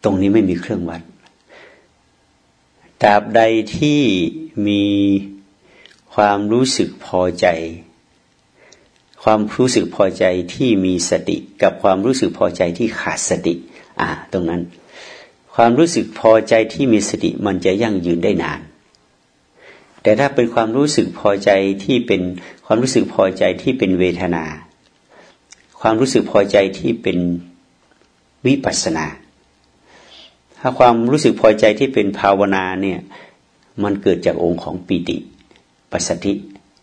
S1: ตรงนี้ไม่มีเครื่องวัดตราบใดที่มีความรู้สึกพอใจ ความรู้สึกพอใจที่มีสติ กับความรู้สึกพอใจที่ขาดสติ อ่า ตรงนั้น ความรู้สึกพอใจที่มีสติมันจะยั่งยืนได้นาน แต่ถ้าเป็นความรู้สึกพอใจที่เป็นความรู้สึกพอใจที่เป็นเวทนา ความรู้สึกพอใจที่เป็นวิปัสนา ถ้าความรู้สึกพอใจที่เป็นภาวนาเนี่ย มันเกิดจากองค์ของปีติปัสสติ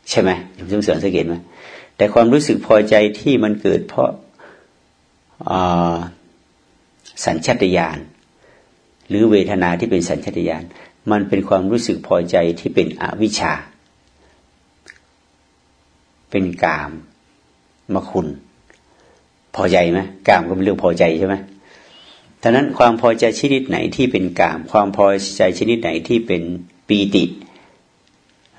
S1: ใช่ไหมทุกเสริมสังเกตไหมแต่ความรู้สึกพอใจที่มันเกิดเพราะสัญชตาตญาณ หรือเวทนาที่เป็นสัญชาตญาณมันเป็นความรู้สึกพอใจที่เป็นอวิชชา เป็นกามมาคุณ พอใจไหมกามก็เป็นเรื่องพอใจใช่ไหมท่านั้นความพอใจชนิดไหนที่เป็นกาม ความพอใจชนิดไหนที่เป็นปีติ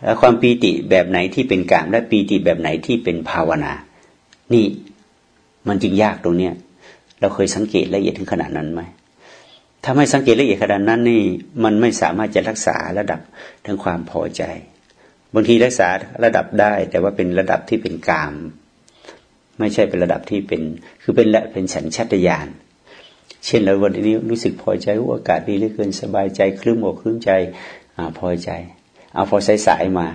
S1: และความปีติแบบไหนที่เป็นกาม และปีติแบบไหนที่เป็นภาวนา นี่มันจึงยากตรงเนี้ย เราเคยสังเกตละเอียดถึงขนาดนั้นไหม ถ้าไม่สังเกตละเอียดขนาดนั้นนี่ มันไม่สามารถจะรักษาระดับทั้งความพอใจ บางทีรักษาระดับได้ แต่ว่าเป็นระดับที่เป็นกาม ไม่ใช่เป็นระดับที่เป็น คือเป็นละเป็นสัญชาตญาณเช่นเราวันนี้รู้สึกพอใจว่าอากาศดีเหลือเกินสบายใจคลื่นอกคลื่นใจอพอใจ เอาพอสายๆมา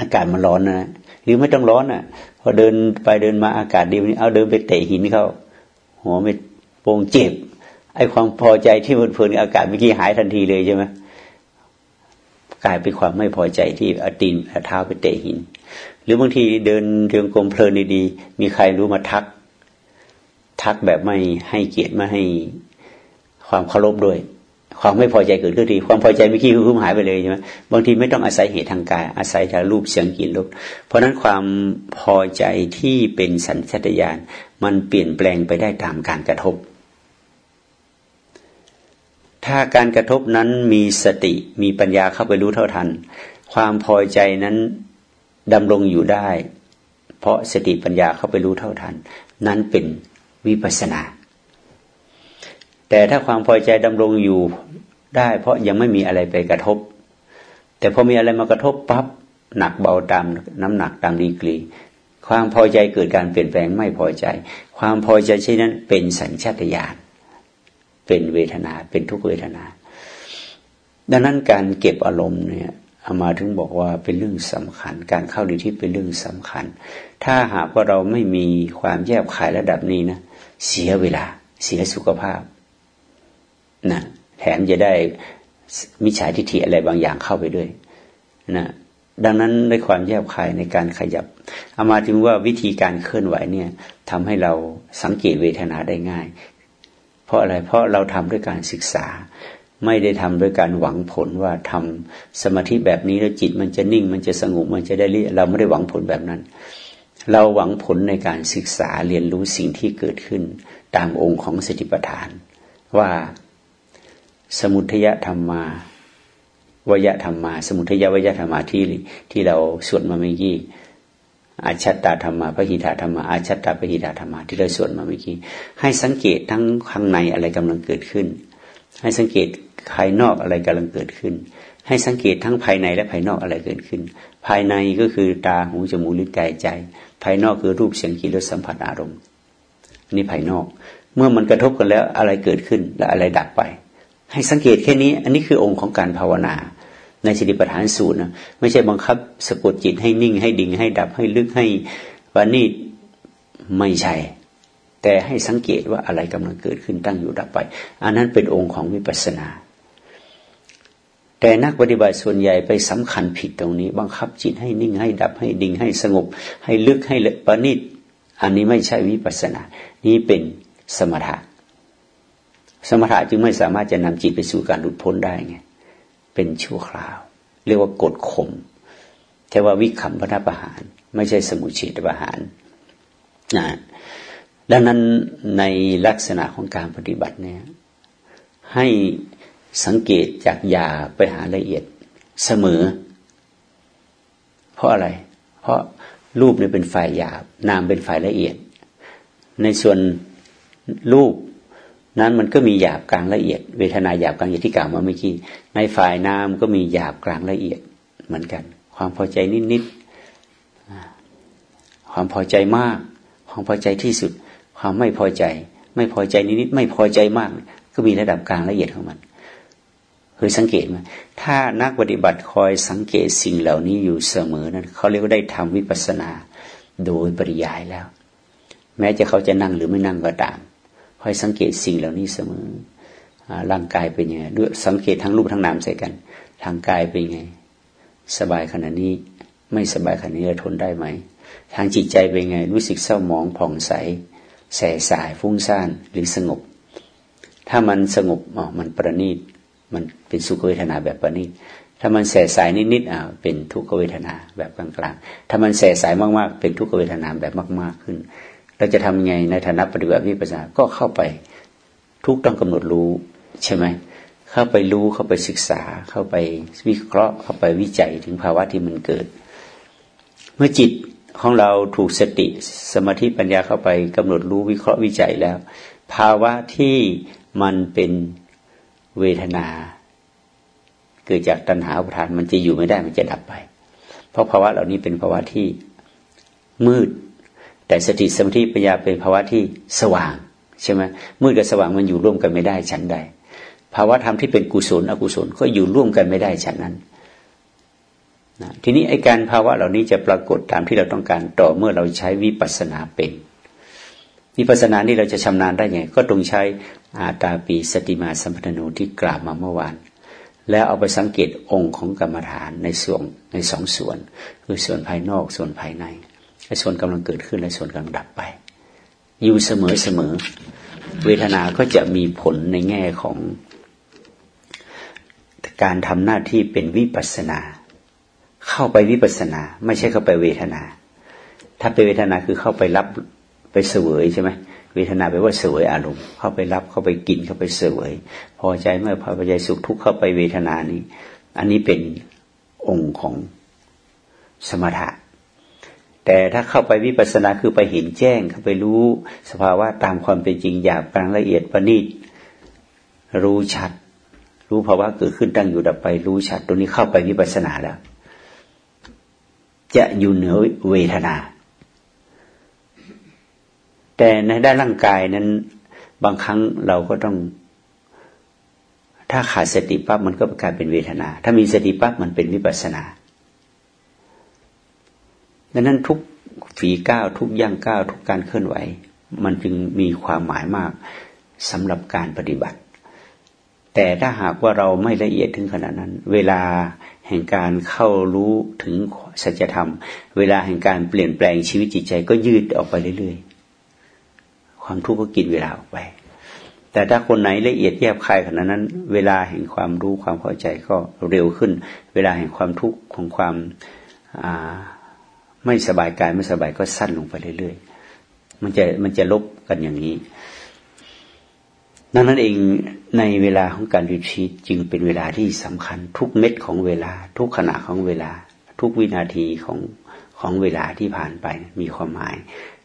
S1: อากาศมันร้อนนะหรือไม่ต้องร้อนอะ พอเดินไปเดินมาอากาศดีวันนี้เอาเดินไปเตะหินเข้าหัวไม่โป่งเจ็บ ไอ้ความพอใจที่เพลินอากาศเมื่อกี้หายทันทีเลยใช่ไหมกลายเป็นความไม่พอใจที่เอาตีนเอาเท้าไปเตะหิน หรือบางทีเดินเดินกลมเพลินดีๆมีใครรู้มาทัก ทักแบบไม่ให้เกียรติไม่ให้ความเคารพด้วย ความไม่พอใจเกิดขึ้นทีความพอใจเมื่อกี้คือหายไปเลยใช่ไหมบางทีไม่ต้องอาศัยเหตุทางกายอาศัยทางรูปเสียงกลิ่นรสเพราะนั้นความพอใจที่เป็นสัญชาตญาณมันเปลี่ยนแปลงไปได้ตามการกระทบ ถ้าการกระทบนั้นมีสติมีปัญญาเข้าไปรู้เท่าทัน ความพอใจนั้นดำรงอยู่ได้ เพราะสติปัญญาเข้าไปรู้เท่าทัน นั้นเป็นวิปัสนา แต่ถ้าความพอใจดำรงอยู่ได้ เพราะยังไม่มีอะไรไปกระทบ แต่พอมีอะไรมากระทบปับ๊บหนักเบาตามน้ำหนักตามดีกรี ความพอใจเกิดการเปลี่ยนแปลงไม่พอใจ ความพอใจเช่นนั้นเป็นสัญชาตญาณ เป็นเวทนา เป็นทุกเวทนา ดังนั้นการเก็บอารมณ์เนี่ยอามาถึงบอกว่าเป็นเรื่องสำคัญ การเข้าดีที่เป็นเรื่องสำคัญ ถ้าหากว่าเราไม่มีความแยบขายระดับนี้นะเสียเวลา เสียสุขภาพนะแถมจะได้มิจฉาทิฏฐิอะไรบางอย่างเข้าไปด้วยนะดังนั้นด้วยความแยบคายในการขยับอามาถึงว่าวิธีการเคลื่อนไหวเนี่ยทำให้เราสังเกตเวทนาได้ง่าย ราะอะไรเพราะเราทำด้วยการศึกษา ไม่ได้ทำด้วยการหวังผลว่าทำสมาธิแบบนี้แล้วจิตมันจะนิ่ง มันจะสงบมันจะได้เรียเราไม่ได้หวังผลแบบนั้น เราหวังผลในการศึกษาเรียนรู้สิ่งที่เกิดขึ้น ตามองค์ของสติปัฏฐาน ว่าสมุทยธรรมมาวยธรรมมา สมุทยวยธรรมาที่ที่เราสวดมาเมื่อกี้ อาชัตตาธรรมะพระหิทาธรรมะอาชัตตาพระหิทาธรรมะที่เราสวดมาเมื่อกี้ให้สังเกตทั้งข้างในอะไรกำลังเกิดขึ้น ให้สังเกตภายนอกอะไรกำลังเกิดขึ้น ให้สังเกตทั้งภายในและภายนอกอะไรเกิดขึ้น ภายในก็คือตาหูจมูกลิ้นกายใจ ภายนอกคือรูปเสียงกลิ่นรสสัมผัสอารมณ์นี่ภายนอก เมื่อมันกระทบกันแล้วอะไรเกิดขึ้นและอะไรดับไป ให้สังเกตแค่นี้ อันนี้คือองค์ของการภาวนา ในสติปัฏฐานสูตรนะไม่ใช่บังคับสะกดจิตให้นิ่งให้ดิ่งให้ดับให้ลึกให้วานี่ไม่ใช่ แต่ให้สังเกตว่าอะไรกำลังเกิดขึ้นตั้งอยู่ดับไป อันนั้นเป็นองค์ของวิปัสสนา แต่นักปฏิบัติส่วนใหญ่ไปสำคัญผิดตรงนี้ บังคับจิตให้นิ่งให้ดับให้ดิ่งให้สงบ ให้ลึกให้ละประณีตอันนี้ไม่ใช่วิปัสสนา นี้เป็นสมถะสมถะจึงไม่สามารถจะนำจิตไปสู่การหลุดพ้นได้ไง เป็นชั่วคราว เรียกว่ากดข่มแต่ว่าวิคัมพนาประหาร ไม่ใช่สมุเฉตประหารนะดังนั้นในลักษณะของการปฏิบัติเนี่ยให้สังเกตจากยาไปหาละเอียดเสมอ เพราะอะไร เพราะรูปเนี่ยเป็นฝ่ายหยาบนามเป็นฝ่ายละเอียด ในส่วนรูป นั้นมันก็มีหยาบกลางละเอียด เวทนาหยาบกลางละเอีย่างที่กล่าวมาเมื่อกี้ในฝ่ายนามก็มีหยาบกลางละเอียดเหมือนกัน ความพอใจนิดๆความพอใจมาก ความพอใจที่สุด ความไม่พอใจ ไม่พอใจนิดๆไม่พอใจมาก ก็มีระดับกลางละเอียดของมันเคยสังเกตไหมถ้านักปฏิบัติคอยสังเกตสิ่งเหล่านี้อยู่เสมอนั้นเขาเรียกว่าได้ทำวิปัสสนา โดยปริยายแล้ว แม้จะเขาจะนั่งหรือไม่นั่งก็ตาม คอยสังเกตสิ่งเหล่านี้เสมอร่างกายเป็นยังไงด้วยสังเกตทั้งรูปทั้งนามใส่กัน ทางกายเป็นยังไง สบายขณะนี้ ไม่สบายขณะนี้ทนได้ไหม ทางจิตใจเป็นไง รู้สึกเศร้าหมองผ่องใส แสสายฟุ้งซ่านหรือสงบ ถ้ามันสงบอ๋อมันประณีต มันเป็นสุขเวทนาแบบปณิถ้ามันแสสายนิดๆอ่าเป็นทุกขเวทนาแบบกลางๆ ถ้ามันแสสายมากๆ เป็นทุกขเวทนาแบบมาก ๆขึ้น เราจะทำไงในฐานะปฏิบัติวิปัสสนาก็เข้าไปทุกต้องกำหนดรู้ใช่ไหมเข้าไปรู้เข้าไปศึกษา เข้าไปวิเคราะห์ เข้าไปวิจัยถึงภาวะที่มันเกิด เมื่อจิตของเราถูกสติสมาธิปัญญาเข้าไปกำหนดรู้วิเคราะห์วิจัยแล้ว ภาวะที่มันเป็นเวทนา เกิดจากตัณหาอุทานมันจะอยู่ไม่ได้มันจะดับไป เพราะภาวะเหล่านี้เป็นภาวะที่มืด แต่สติสมาธิปัญญาเป็นภาวะที่สว่างใช่ไหมมืดกับสว่างมันอยู่ร่วมกันไม่ได้ฉันใด ภาวะธรรมที่เป็นกุศลอกุศลก็อยู่ร่วมกันไม่ได้ฉันนั้นนะทีนี้ไอการภาวะเหล่านี้จะปรากฏตามที่เราต้องการต่อเมื่อเราใช้วิปัสสนาเป็นวิปัสสนานี่เราจะชำนาญได้ไง ก็ตรงใช้อาตาปีสติมาสัมพันโนที่กล่าวมาเมื่อวาน แล้วเอาไปสังเกตองค์ของกรรมฐานในส่วนในสองส่วน คือส่วนภายนอกส่วนภายใน ไอ้ส่วนกำลังเกิดขึ้นและส่วนกำลังดับไป อยู่เสมอเสมอ เวทนาก็จะมีผลในแง่ของการทำหน้าที่เป็นวิปัสนา เข้าไปวิปัสนา ไม่ใช่เข้าไปเวทนา ถ้าเป็นเวทนาคือเข้าไปรับไปเสวยใช่ไหมเวทนาแปลว่าเสวยอารมณ์เข้าไปรับเข้าไปกินเข้าไปเสวย พอใจเมื่อพอใจสุขทุกข์เข้าไปเวทนานี้ อันนี้เป็นองค์ของสมถะ แต่ถ้าเข้าไปวิปัสสนาคือไปเห็นแจ้งเข้าไปรู้สภาวะตามความเป็นจริงหยาบกลางละเอียดประณีตรู้ชัด รู้ภาวะเกิดขึ้นตั้งอยู่ดับไปรู้ชัดตรงนี้เข้าไปวิปัสสนาแล้ว จะอยู่เหนือเวทนา แต่ในด้านร่างกายนั้น บางครั้งเราก็ต้อง ถ้าขาดสติปั๊บมันก็กลายเป็นเวทนา ถ้ามีสติปั๊บมันเป็นวิปัสนา ดังนั้นทุกฝีก้าวทุกย่างก้าวทุกการเคลื่อนไหว มันจึงมีความหมายมากสำหรับการปฏิบัติ แต่ถ้าหากว่าเราไม่ละเอียดถึงขนาดนั้น เวลาแห่งการเข้ารู้ถึงสัจธรรม เวลาแห่งการเปลี่ยนแปลงชีวิตจิตใจก็ยืดออกไปเรื่อยๆ ความทุกข์ก็กินเวลาออกไป แต่ถ้าคนไหนละเอียดแยบคายขนาดนั้น เวลาแห่งความรู้ความเข้าใจก็เร็วขึ้น เวลาแห่งความทุกข์ของความ ไม่สบายกายไม่สบายก็สั้นลงไปเรื่อยๆ มันจะมันจะลบกันอย่างนี้ ดังนั้นเองในเวลาของการรีชีตจึงเป็นเวลาที่สำคัญ ทุกเม็ดของเวลา ทุกขณะของเวลา ทุกวินาทีของของเวลาที่ผ่านไปมีความหมาย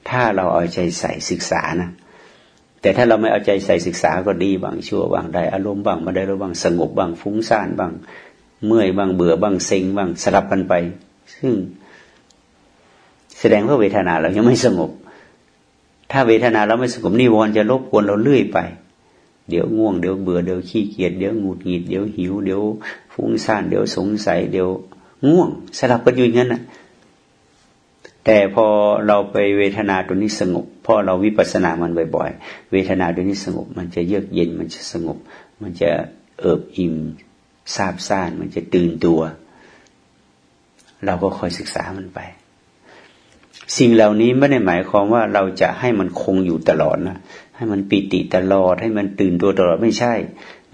S1: ถ้าเราเอาใจใส่ศึกษานะแต่ถ้าเราไม่เอาใจใส่ศึกษาก็ดีบางชั่วบางได้อารมณ์บางมาได้ระบางสงบบางฟุ้งซ่านบางเมื่อยบางเบื่อบางเซ็งบางสลับกันไป ซึ่ง แสดงว่าเวทนาเรายังไม่สงบ ถ้าเวทนาเราไม่สงบนิวรณ์จะรบกวนเราเรื่อยไป เดี๋ยวง่วงเดี๋ยวเบื่อเดี๋ยวขี้เกียจเดี๋ยวหงุดหงิดเดี๋ยวหิวเดี๋ยวฟุ้งซ่านเดี๋ยวสงสัยเดี๋ยวง่วงสลับกันอยู่อย่างนั้นนะแต่พอเราไปเวทนาตัวนี้สงบพอเราวิปัสสนามันบ่อยๆ เวทนาตัวนี้สงบ มันจะเยือกเย็นมันจะสงบ มันจะเอิบอิ่มซาบซ่าน มันจะตื่นตัว เราก็คอยศึกษามันไป สิ่งเหล่านี้ไม่ได้หมายความว่าเราจะให้มันคงอยู่ตลอดนะให้มันปิติตลอด ให้มันตื่นตัวตลอดไม่ใช่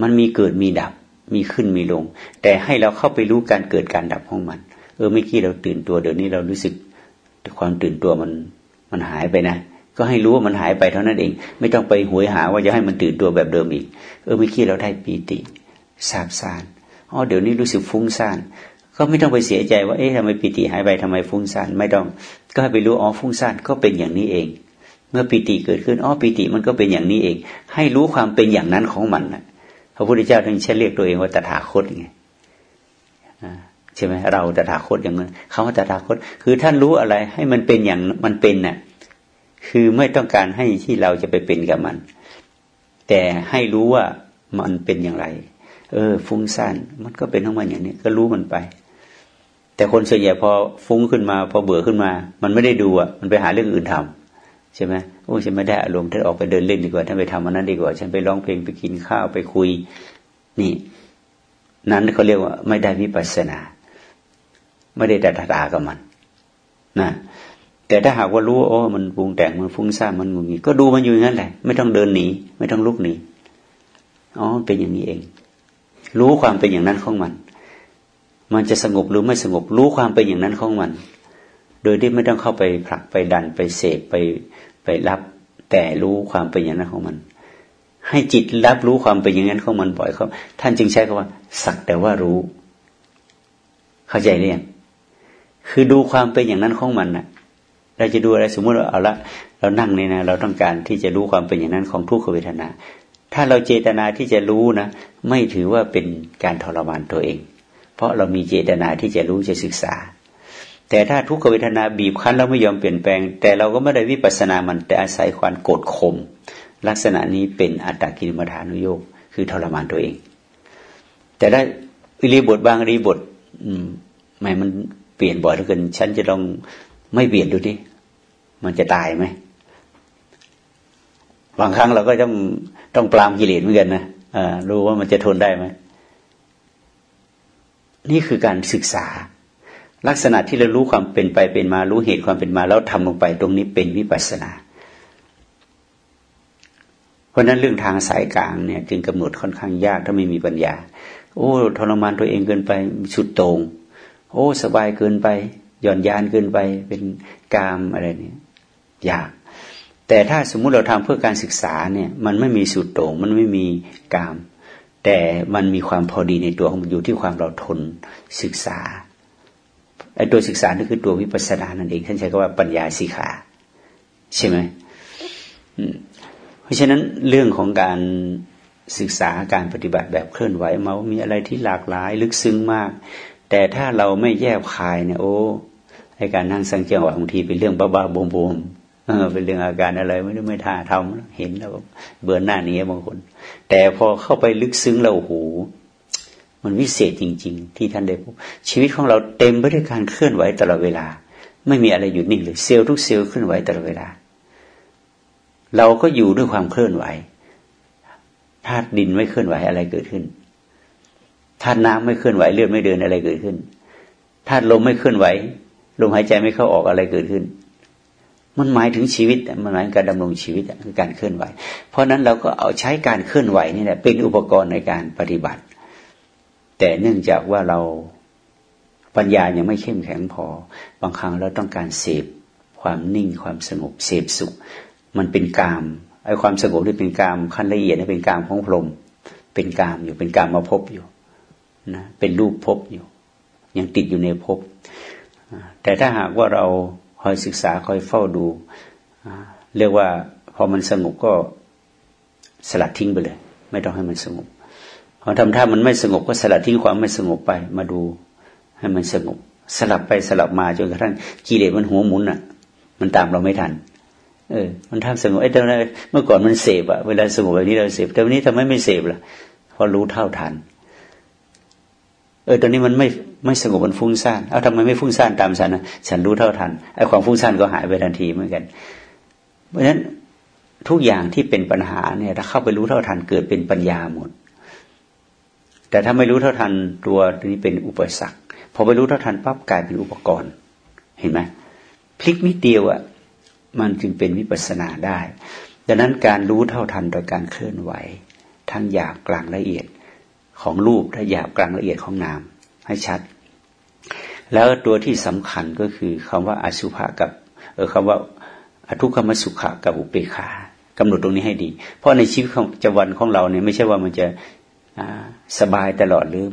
S1: มันมีเกิดมีดับ มีขึ้นมีลง แต่ให้เราเข้าไปรู้การเกิดการดับของมัน เออเมื่อกี้เราตื่นตัวเดี๋ยวนี้เรารู้สึกความตื่นตัวมันมันหายไปนะก็ให้รู้ว่ามันหายไปเท่านั้นเอง ไม่ต้องไปหวยหาว่าจะให้มันตื่นตัวแบบเดิมอีก เออเมื่อกี้เราได้ปีติซาบซ่านอ๋อเดี๋ยวนี้รู้สึกฟุ้งซ่าน ก็ไม่ต้องไปเสียใจว่าเอ๊ะทำไมปีติหายไปทำไมฟุ้งซ่านไม่ต้อง ก็ให้ไปรู้อ๋อฟุ้งซ่านก็เป็นอย่างนี้เอง เมื่อปีติเกิดขึ้นอ๋อปีติมันก็เป็นอย่างนี้เอง ให้รู้ความเป็นอย่างนั้นของมันนะพระพุทธเจ้าท่านใช้เรียกตัวเองว่าตถาคตไงใช่ไหมเราตถาคตอย่างนั้นคำว่าตถาคต คือท่านรู้อะไรให้มันเป็นอย่างมันเป็นน่ะ คือไม่ต้องการให้ที่เราจะไปเป็นกับมัน แต่ให้รู้ว่ามันเป็นอย่างไร เออ ฟุ้งซ่านมันก็เป็นของมันอย่างนี้ก็รู้มันไป แต่คนส่วนใหญ่พอฟุ้งขึ้นมา พอเบื่อขึ้นมา มันไม่ได้ดูอะมันไปหาเรื่องอื่นทำใช่ไหมโอ้ฉันไม่ได้อารมณ์ท่านออกไปเดินเล่นดีกว่าท่านไปทำมันนั้นดีกว่า ฉันไปร้องเพลงไปกินข้าวไปคุย นี่ นั้นเขาเรียกว่าไม่ได้วิปัสสนา ไม่ได้ดัดดากับมันนะแต่ถ้าหากว่ารู้โอ้มันปรุงแต่งมันฟุ้งซ่านมันงุนงิดก็ดูมันอยู่อย่างนั้นแหละ ไม่ต้องเดินหนี ไม่ต้องลุกหนีอ๋อเป็นอย่างนี้เอง รู้ความเป็นอย่างนั้นของมัน มันจะสงบหรือไม่สงบรู้ความเป็นอย่างนั้นของมัน โดยที่ไม่ต้องเข้าไปผลักไปดันไปเสพไปไปรับ แต่รู้ความเป็นอย่างนั้นของมัน ให้จิตรับรู้ความเป็นอย่างนั้นของมันบ่อยครับท่านจึงใช้คำว่า สักแต่ว่ารู้ เข้าใจหรือยังคือดูความเป็นอย่างนั้นของมันนะเราจะดูอะไรสมมติว่าเอาละเรานั่งนี่นะเราต้องการที่จะรู้ความเป็นอย่างนั้นของทุกขเวทนา ถ้าเราเจตนาที่จะรู้นะ ไม่ถือว่าเป็นการทรมานตัวเอง เพราะเรามีเจตนาที่จะรู้จะศึกษา แต่ถ้าทุกขเวทนาบีบคั้นเราไม่ยอมเปลี่ยนแปลง แต่เราก็ไม่ได้วิปัสสนามันแต่อาศัยความกดข่มลักษณะนี้เป็นอัตตกิลมัฐานุโยกคือทรมานตัวเอง แต่ได้ริบทบางริบท อืมไม่มันเปลี่ยนบ่อยเหลือเกินฉันจะต้องไม่เปลี่ยนดูดิมันจะตายไหมบางครั้งเราก็ต้องต้องปรามกิเลสเหมือนกันนะรู้ว่ามันจะทนได้ไหม นี่คือการศึกษา ลักษณะที่เรารู้ความเป็นไปเป็นมารู้เหตุความเป็นมาแล้วทำลงไป ตรงนี้เป็นวิปัสสนา เพราะนั้นเรื่องทางสายกลางเนี่ย จึงกำหนดค่อนข้างยากถ้าไม่มีปัญญา โอ้ทรมานตัวเองเกินไปสุดโต่งโอ้สบายเกินไป หย่อนยานเกินไปเป็นกามอะไรเนี่ยยากแต่ถ้าสมมุติเราทำเพื่อการศึกษาเนี่ย มันไม่มีสุดโต่งมันไม่มีกาม แต่มันมีความพอดีในตัวของมันอยู่ที่ความเราทนศึกษาไอ้ตัวศึกษานี่คือตัววิปัสสนานั่นเองท่านใช้คำว่าปัญญาสิขาใช่ไหมเพราะฉะนั้นเรื่องของการศึกษาการปฏิบัติแบบเคลื่อนไหวมามีอะไรที่หลากหลายลึกซึ้งมาก แต่ถ้าเราไม่แยบคายเนี่ยโอ้ไอการนั่งสังเกตว่าบางทีเป็นเรื่องบ้าๆบวมๆ เออเป็นเรื่องอาการอะไรไม่ได้ไม่ท่าทำเห็นแล้วเบื่อหน้านี้บางคน แต่พอเข้าไปลึกซึ้งเราโหมันวิเศษจริง ๆ ที่ท่านได้พบชีวิตของเราเต็มไปด้วยการเคลื่อนไหวตลอดเวลา ไม่มีอะไรหยุดนิ่งเลยเซลล์ทุกเซลล์เคลื่อนไหวตลอดเวลา เราก็อยู่ด้วยความเคลื่อนไหวธาตุดินไม่เคลื่อนไหวอะไรเกิดขึ้นธาตุน้ำไม่เคลื่อนไหวเลือดไม่เดินอะไรเกิดขึ้นธาตุลมไม่เคลื่อนไหวลมหายใจไม่เข้าออกอะไรเกิดขึ้น มันหมายถึงชีวิตมันหมายถึงการดำรงชีวิตคือการเคลื่อนไหว เพราะนั้นเราก็เอาใช้การเคลื่อนไหวนี่แหละเป็นอุปกรณ์ในการปฏิบัติ แต่เนื่องจากว่าเราปัญญายังไม่เข้มแข็งพอ บางครั้งเราต้องการเสพความนิ่งความสงบเสพสุข มันเป็นกามไอ้ความสงบนี่เป็นกามขั้นละเอียดนี่เป็นกามของพรหมเป็นกามอยู่เป็นกามมาพบอยู่นะเป็นรูปภพอยู่ ยังติดอยู่ในภพแต่ถ้าหากว่าเรา คอยศึกษาคอยเฝ้าดู เรียกว่าพอมันสงบก็สลัดทิ้งไปเลย ไม่ต้องให้มันสงบพอทำท่ามันไม่สงบก็สลัดทิ้งความไม่สงบไป มาดูให้มันสงบ สลับไปสลับมาจนกระทั่งกิเลสมันหัวหมุนอะ มันตามเราไม่ทัน เออ มันทำสงบไอ้ตอนนั้นเมื่อก่อนมันเสพอะเวลาสงบแบบนี้เราเสพแต่วันนี้ทำไมไม่เสพล่ะเพอรู้เท่าทัน เออตอนนี้มันไม่ ไม่สงบมันฟุ้งซ่านเอาทำไมไม่ฟุ้งซ่านตามฉันนะฉันรู้เท่าทันไอ้ความฟุ้งซ่านก็หายไปทันทีเหมือนกัน เพราะฉะนั้นทุกอย่างที่เป็นปัญหาเนี่ยถ้าเข้าไปรู้เท่าทันเกิดเป็นปัญญาหมด แต่ถ้าไม่รู้เท่าทันตัวนี้เป็นอุปสรรคพอไปรู้เท่าทันปั๊บกลายเป็นอุปกรณ์ เห็นไหมพลิกนิดเดียวอะ่ะมันจึงเป็นวิปัสสนาได้ ดังนั้นการรู้เท่าทันโดยการเคลื่อนไหว ทั้งหยาบกลางละเอียดของรูปและหยาบกลางละเอียดของนาม ให้ชัด แล้วตัวที่สำคัญก็คือคำว่าอสุภะกับเออคำว่าอทุกขมสุขะกับอุเบกขากำหนดตรงนี้ให้ดี เพราะในชีวิตของจวันของเราเนี่ยไม่ใช่ว่ามันจะสบายตลอดหรือ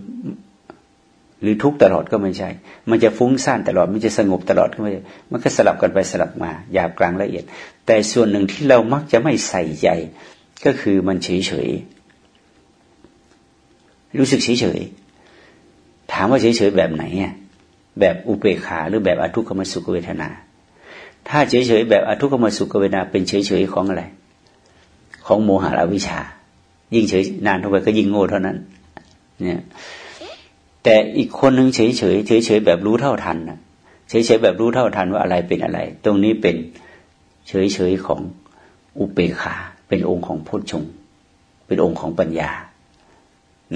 S1: หรือทุกตลอดก็ไม่ใช่ มันจะฟุ้งซ่านตลอด มันจะสงบตลอดก็ไม่ใช่ มันก็สลับกันไปสลับมาหยาบกลางละเอียด แต่ส่วนหนึ่งที่เรามักจะไม่ใส่ใจ ก็คือมันเฉยเฉยรู้สึกเฉยเฉย ถามว่าเฉยเฉยแบบไหนอะแบบอุเบกขาหรือแบบอทุกขมสุขเวทนา ถ้าเฉยเฉยแบบอทุกขมสุขเวทนาเป็นเฉยเฉยของอะไร ของโมหะอวิชชา ยิ่งเฉยนานเท่าไหร่ก็ยิ่งโง่เท่านั้น เนี่ย แต่อีกคนหนึ่งเฉยเฉยเฉยเฉยแบบรู้เท่าทันนะเฉยเฉยแบบรู้เท่าทันว่าอะไรเป็นอะไร ตรงนี้เป็นเฉยเฉยของอุเบกขา เป็นองค์ของพุทธชง เป็นองค์ของปัญญา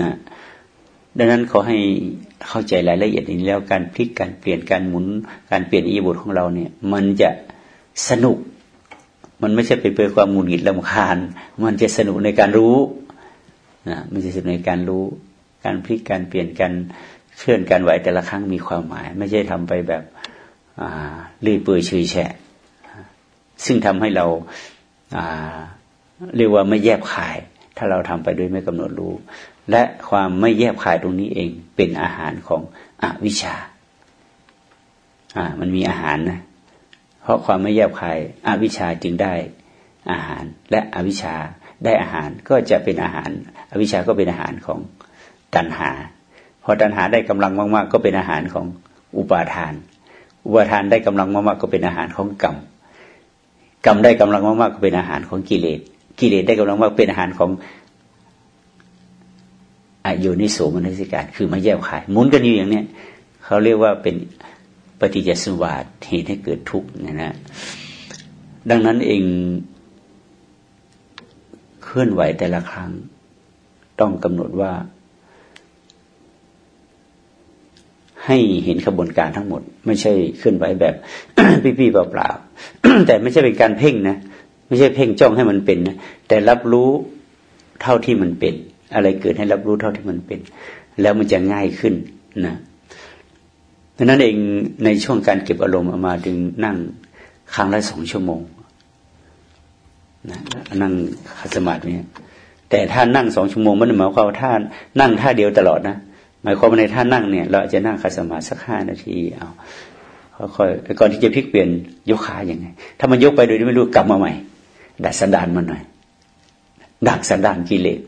S1: นะ ดังนั้นขอให้เข้าใจรายละเอียดนี้แล้วการพลิกการเปลี่ยนการหมุนการเปลี่ยนอีบุตของเราเนี่ย มันจะสนุก มันไม่ใช่ไปเปื่อความหมุนหงิดลำคาญ มันจะสนุกในการรู้นะมันจะสนุกในการรู้ การพลิกการเปลี่ยนการเคลื่อนการไหวแต่ละครั้งมีความหมาย ไม่ใช่ทำไปแบบลื่นเปื่อยชุยแฉะซึ่งทำให้เราเรียกว่าไม่แยบขาย ถ้าเราทำไปโดยไม่กำหนดรู้ และความไม่แยบคายตรงนี้เอง เป็นอาหารของอวิชชา อ่า มันมีอาหารนะ เพราะความไม่แยบคายอวิชชาจึงได้อาหาร และอวิชชาได้อาหารก็จะเป็นอาหาร อวิชชาก็เป็นอาหารของตัณหา พอตัณหาได้กำลังมาก ๆ ก็เป็นอาหารของอุปาทาน อุปาทานได้กำลังมาก ๆ ก็เป็นอาหารของกรรม กรรมได้กำลังมาก ๆ ก็เป็นอาหารของกิเลส กิเลสได้กำลังมากเป็นอาหารของ อายุนิโสมนสิการ คือมาแยบขายหมุนกันอยู่อย่างเนี้ยเขาเรียกว่าเป็นปฏิจจสมบาทเหตุให้เกิดทุกข์นะนะดังนั้นเองเคลื่อนไหวแต่ละครั้ง ต้องกำหนดว่า ให้เห็นขบวนการทั้งหมด ไม่ใช่เคลื่อนไหวแบบปี้ๆเปล่าๆแต่ไม่ใช่เป็นการเพ่งนะไม่ใช่เพ่งจ้องให้มันเป็นนะแต่รับรู้เท่าที่มันเป็น อะไรเกิดให้รับรู้เท่าที่มันเป็น แล้วมันจะง่ายขึ้นนะดังนั้นเองในช่วงการเก็บอารมณ์มาดึงนั่งครั้งละสองชั่วโมงนะนั่งคัสมาธิเนี่ยแต่ถ้านั่งสองชั่วโมงมันหมายความว่าท่านั่งท่าเดียวตลอดนะหมายความว่าในท่านั่งเนี่ย เราจะนั่งคัสมาธิสักห้านาทีเอาค่อยๆก่อนที่จะพลิกเปลี่ยนยกขาอย่างไง ถ้ามันยกไปโดยที่ไม่รู้กลับมาใหม่ ดัดสันดานมันหน่อยดักสันดานกิเลส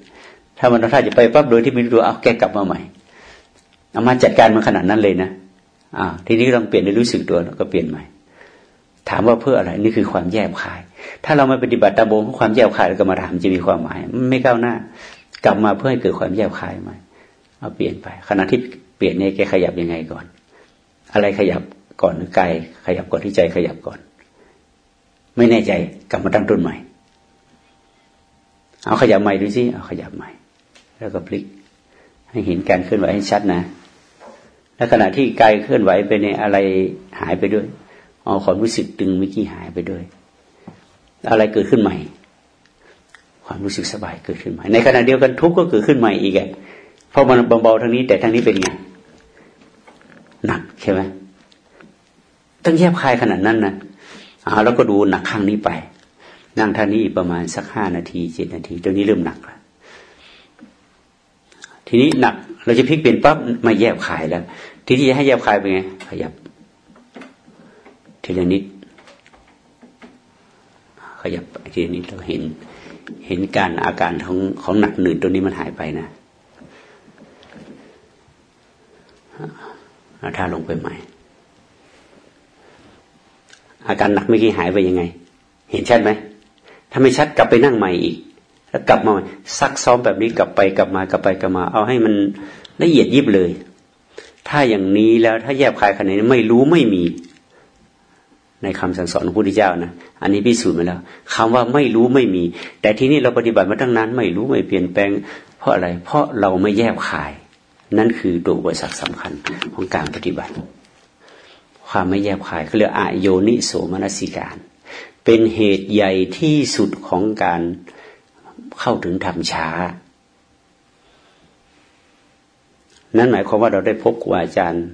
S1: ถ้ามันถ้าจะไปปั๊บโดยที่ไม่รู้ตัวเอาแกกลับมาใหม่เอามาจัดการมันขนาดนั้นเลยนะอ่าทีนี้ต้องเปลี่ยนในรู้สึกตัวแล้วก็เปลี่ยนใหม่ ถามว่าเพื่ออะไรนี่คือความแยบคาย ถ้าเราไม่ปฏิบัติตามโบของความแยบคายแล้วก็มาถามจะมีความหมายไม่ก้าวหน้า กลับมาเพื่อให้เกิดความแยบคายใหม่เอาเปลี่ยนไป ขณะที่เปลี่ยนเนี่ยแกขยับยังไงก่อน อะไรขยับก่อนหรือกายขยับก่อนที่ใจขยับก่อน ไม่แน่ใจกลับมาตั้งต้นใหม่ เอาขยับใหม่ดูสิเอาขยับใหม่ แล้วก็พลิก ให้เห็นการเคลื่อนไหวให้ชัดนะ และขณะที่กายเคลื่อนไหวไปในอะไรหายไปด้วยเอาความรู้สึกตึงเมื่อกี้หายไปด้วย อะไรเกิดขึ้นใหม่ ความรู้สึกสบายเกิดขึ้นใหม่ ในขณะเดียวกันทุกข์ก็เกิดขึ้นใหม่อีกอะเพราะมันเบาๆทางนี้ แต่ทางนี้เป็นไงหนักใช่ไหมต้องแยบคายขนาดนั้นนะอ่าแล้วก็ดูหนักข้างนี้ไป นั่งท่านี้ประมาณสักห้านาทีเจ็ดนาทีตรงนี้เริ่มหนักแล้ว ทีนี้หนัก เราจะพลิกเปลี่ยนปั๊บมาแยบขายแล้ว ทีนี้จะให้แยบขายเป็นไง ขยับทีละนิด ขยับทีละนิดเราเห็น เห็นการอาการของของหนักหนืดตัวนี้มันหายไปนะเอาท่าลงไปใหม่ อาการหนักเมื่อกี้หายไปยังไง เห็นชัดไหมถ้าไม่ชัดกลับไปนั่งใหม่อีก แล้วกลับมาซักซ้อมแบบนี้กลับไปกลับมากลับไปกลับมา เอาให้มันละเอียดยิบเลย ถ้าอย่างนี้แล้วถ้าแยบคายขนาดนี้ไม่รู้ไม่มี ในคำสั่งสอนของพระพุทธเจ้านะอันนี้พิสูจน์มาแล้วคำว่าไม่รู้ไม่มี แต่ที่นี้เราปฏิบัติมาตั้งนานไม่รู้ไม่เปลี่ยนแปลง เพราะอะไร เพราะเราไม่แยบคาย นั่นคือตัวอุปสรรคสำคัญของการปฏิบัติ ความไม่แยบคายเขาเรียกอโยนิโสมนสิการ เป็นเหตุใหญ่ที่สุดของการ เข้าถึงธรรมช้า นั่นหมายความว่าเราได้พบครูอาจารย์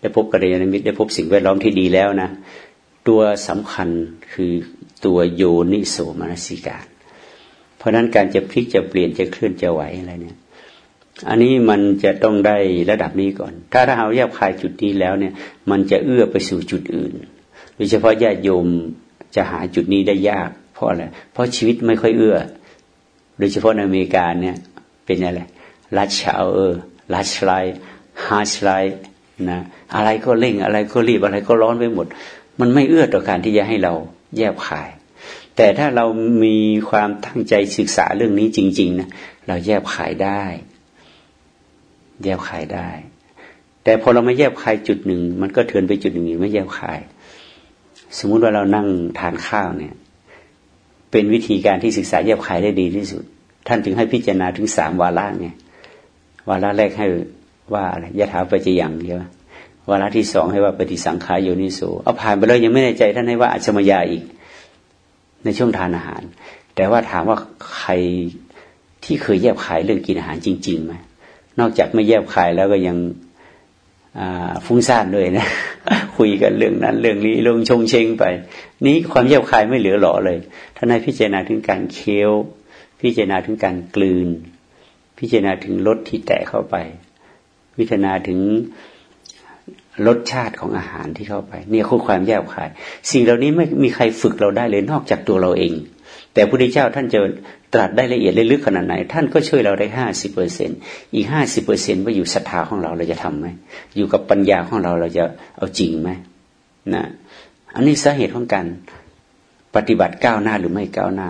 S1: ได้พบกัลยาณมิตรได้พบสิ่งแวดล้อมที่ดีแล้วนะ ตัวสำคัญคือตัวโยนิโสมนสิการ เพราะนั้นการจะพลิกจะเปลี่ยนจะเคลื่อนจะไหวอะไรเนี่ยอันนี้มันจะต้องได้ระดับนี้ก่อน ถ้าเราแยบคายจุดนี้แล้วเนี่ย มันจะเอื้อไปสู่จุดอื่น โดยเฉพาะญาติโยมจะหาจุดนี้ได้ยาก เพราะอะไร เพราะชีวิตไม่ค่อยเอื้อ โดยเฉพาะในอเมริกาเนี่ยเป็นอะไรลัดชาเออลัดไลฮาร์ชไลนะอะไรก็เร่งอะไรก็รีบอะไรก็ร้อนไปหมด มันไม่เอื้อต่อการที่จะให้เราแยบขาย แต่ถ้าเรามีความตั้งใจศึกษาเรื่องนี้จริงๆนะเราแยบขายได้ แยบขายได้ แต่พอเราไม่แยบขายจุดหนึ่ง มันก็เถือนไปจุดหนึ่งไม่แยบขาย สมมุติว่าเรานั่งทานข้าวเนี่ย เป็นวิธีการที่ศึกษาแยบขายได้ดีที่สุด ท่านจึงให้พิจารณาถึงสามวาระไงวาระแรกให้ว่าอะไรยะถาปัจจยังใช่ไหมวาระที่สองให้ว่าปฏิสังขารโยนิโสเอาผ่านไปแล้วยังไม่แน่ใจท่านให้ว่าอัจมยาอีก ในช่วงทานอาหาร แต่ว่าถามว่าใครที่เคยแยบขายเรื่องกินอาหารจริงๆไหมนอกจากไม่แยบขายแล้วก็ยัง ฟุ้งซ่านด้วยนะ คุยกันเรื่องนั้นเรื่องนี้เรื่องชงเชงไป นี้ความเยียบคายไม่เหลือหล่อเลยท่านให้พิจารณาถึงการเคี้ยว พิจารณาถึงการกลืน พิจารณาถึงรสที่แตะเข้าไป พิจารณาถึงรสชาติของอาหารที่เข้าไป เนี่ยคือความแยบคาย สิ่งเหล่านี้ไม่มีใครฝึกเราได้เลยนอกจากตัวเราเอง แต่พระพุทธเจ้าท่านจะตรัสได้ละเอียดลึกขนาดไหน ท่านก็ช่วยเราได้ห้าสิบเปอร์เซ็นอีกห้าสิบเปอร์เซ็นว่าอยู่ศรัทธาของเราเราจะทํำไหมอยู่กับปัญญาของเราเราจะเอาจริงไหมนะอันนี้สาเหตุของการปฏิบัติก้าวหน้าหรือไม่ก้าวหน้า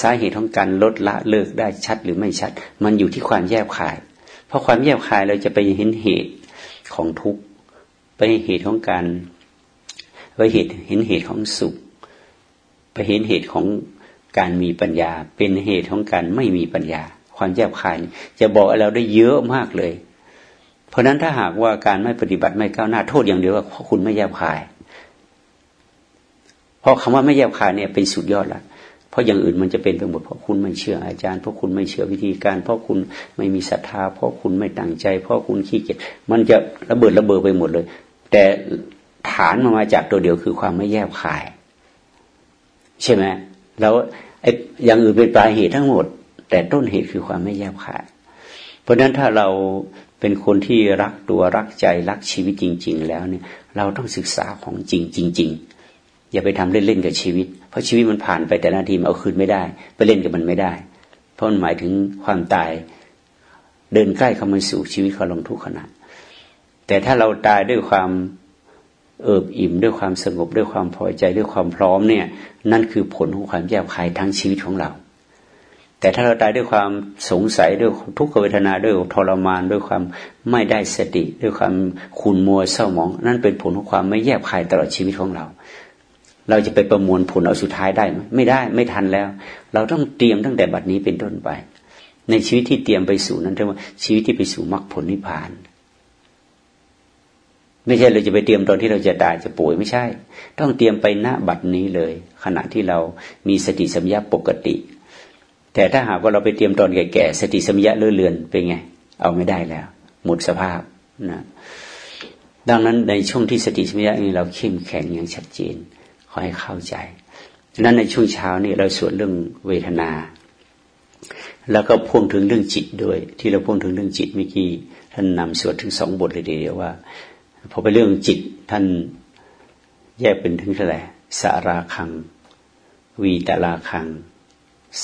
S1: สาเหตุของการลดละเลิกได้ชัดหรือไม่ชัด มันอยู่ที่ความแยบคาย เพราะความแยบคายเราจะไปเห็นเหตุของทุกข์ไปเหตุของการไปเหตุเห็นเหตุของสุข ไปเห็นเหตุของ การมีปัญญา เป็นเหตุของการไม่มีปัญญา ความแยบคาย จะบอกเราได้เยอะมากเลย เพราะนั้นถ้าหากว่าการไม่ปฏิบัติไม่ก้าวหน้าโทษอย่างเดียวว่าคุณไม่แยบคาย เพราะคำว่าไม่แยบคายเนี่ยเป็นสุดยอดละเพราะอย่างอื่นมันจะเป็นไปหมดเพราะคุณไม่เชื่ออาจารย์เพราะคุณไม่เชื่อวิธีการ เพราะคุณไม่มีศรัทธา เพราะคุณไม่ตั้งใจ เพราะคุณขี้เกียจมันจะระเบิดระเบิดไปหมดเลย แต่ฐานมันมาจากตัวเดียวคือความไม่แยบคาย ใช่ไหมแล้ว ไอ้อย่างอื่นเป็นปลายเหตุทั้งหมด แต่ต้นเหตุคือความไม่แยบคายเพราะฉะนั้นถ้าเราเป็นคนที่รักตัวรักใจรักชีวิตจริง ๆ แล้วเนี่ย เราต้องศึกษาของจริงจริงๆอย่าไปทำเล่นๆกับชีวิต เพราะชีวิตมันผ่านไปแต่นาทีมันเอาคืนไม่ได้ ไปเล่นกับมันไม่ได้ เพราะมันหมายถึงความตายเดินใกล้เข้ามาสู่ชีวิตเขาลงทุกขณะแต่ถ้าเราตายด้วยความ เอิบอิ่มด้วยความสงบด้วยความพอใจด้วยความพร้อมเนี่ย นั่นคือผลของความแยบคายทั้งชีวิตของเรา แต่ถ้าเราตายด้วยความสงสัยด้วยทุกขเวทนาด้วยทรมานด้วยความไม่ได้สติ ด้วยความขุนมัวเศร้าหมอง นั่นเป็นผลของความไม่แยบคายตลอดชีวิตของเรา เราจะไปประมวลผลเอาสุดท้ายได้ไหมไม่ได้ไม่ทันแล้ว เราต้องเตรียมตั้งแต่บัดนี้เป็นต้นไป ในชีวิตที่เตรียมไปสู่นั้นเรียกว่าชีวิตที่ไปสู่มรรคผลนิพพาน ไม่ใช่เราจะไปเตรียมตอนที่เราจะตายจะป่วยไม่ใช่ ต้องเตรียมไปณบัดนี้เลย ขณะที่เรามีสติสัมยาปกติ แต่ถ้าหากว่าเราไปเตรียมตอนแก่ๆสติสัมยาเลื่อนเลือนเป็นไง เอาไม่ได้แล้ว หมดสภาพนะดังนั้นในช่วงที่สติสัมยาเองเราเข้มแข็งอย่างชัดเจนขอให้เข้าใจดังนั้นในช่วงเช้านี่เราสวดเรื่องเวทนา แล้วก็พ่วงถึงเรื่องจิตด้วย ที่เราพ่วงถึงเรื่องจิตเมื่อกี้ท่านนำสวดถึงสองบทเลยเดียวว่า พอไปเรื่องจิตท่านแยกเป็นถึงเท่าไหร่สาราคัง วีตลาคัง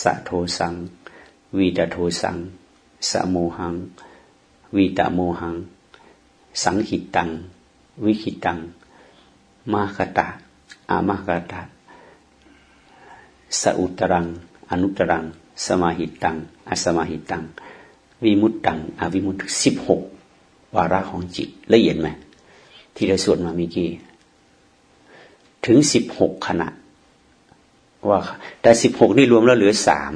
S1: สะโทสัง วีตโทสังสะโมหัง วีตโมหัง สังหิตัง วิคิตัง มาคตาอามาคตาสอุตรัง อนุตรัง สมาหิตัง อสมาหิตัง วิมุตตัง อวิมุตตสิบหกวาระของจิตละเอียดไหม ที่เราสวดมาเมื่อกี้ถึงสิบหกขณะ ว่า แต่สิบหกนี่รวมแล้วเหลือสาม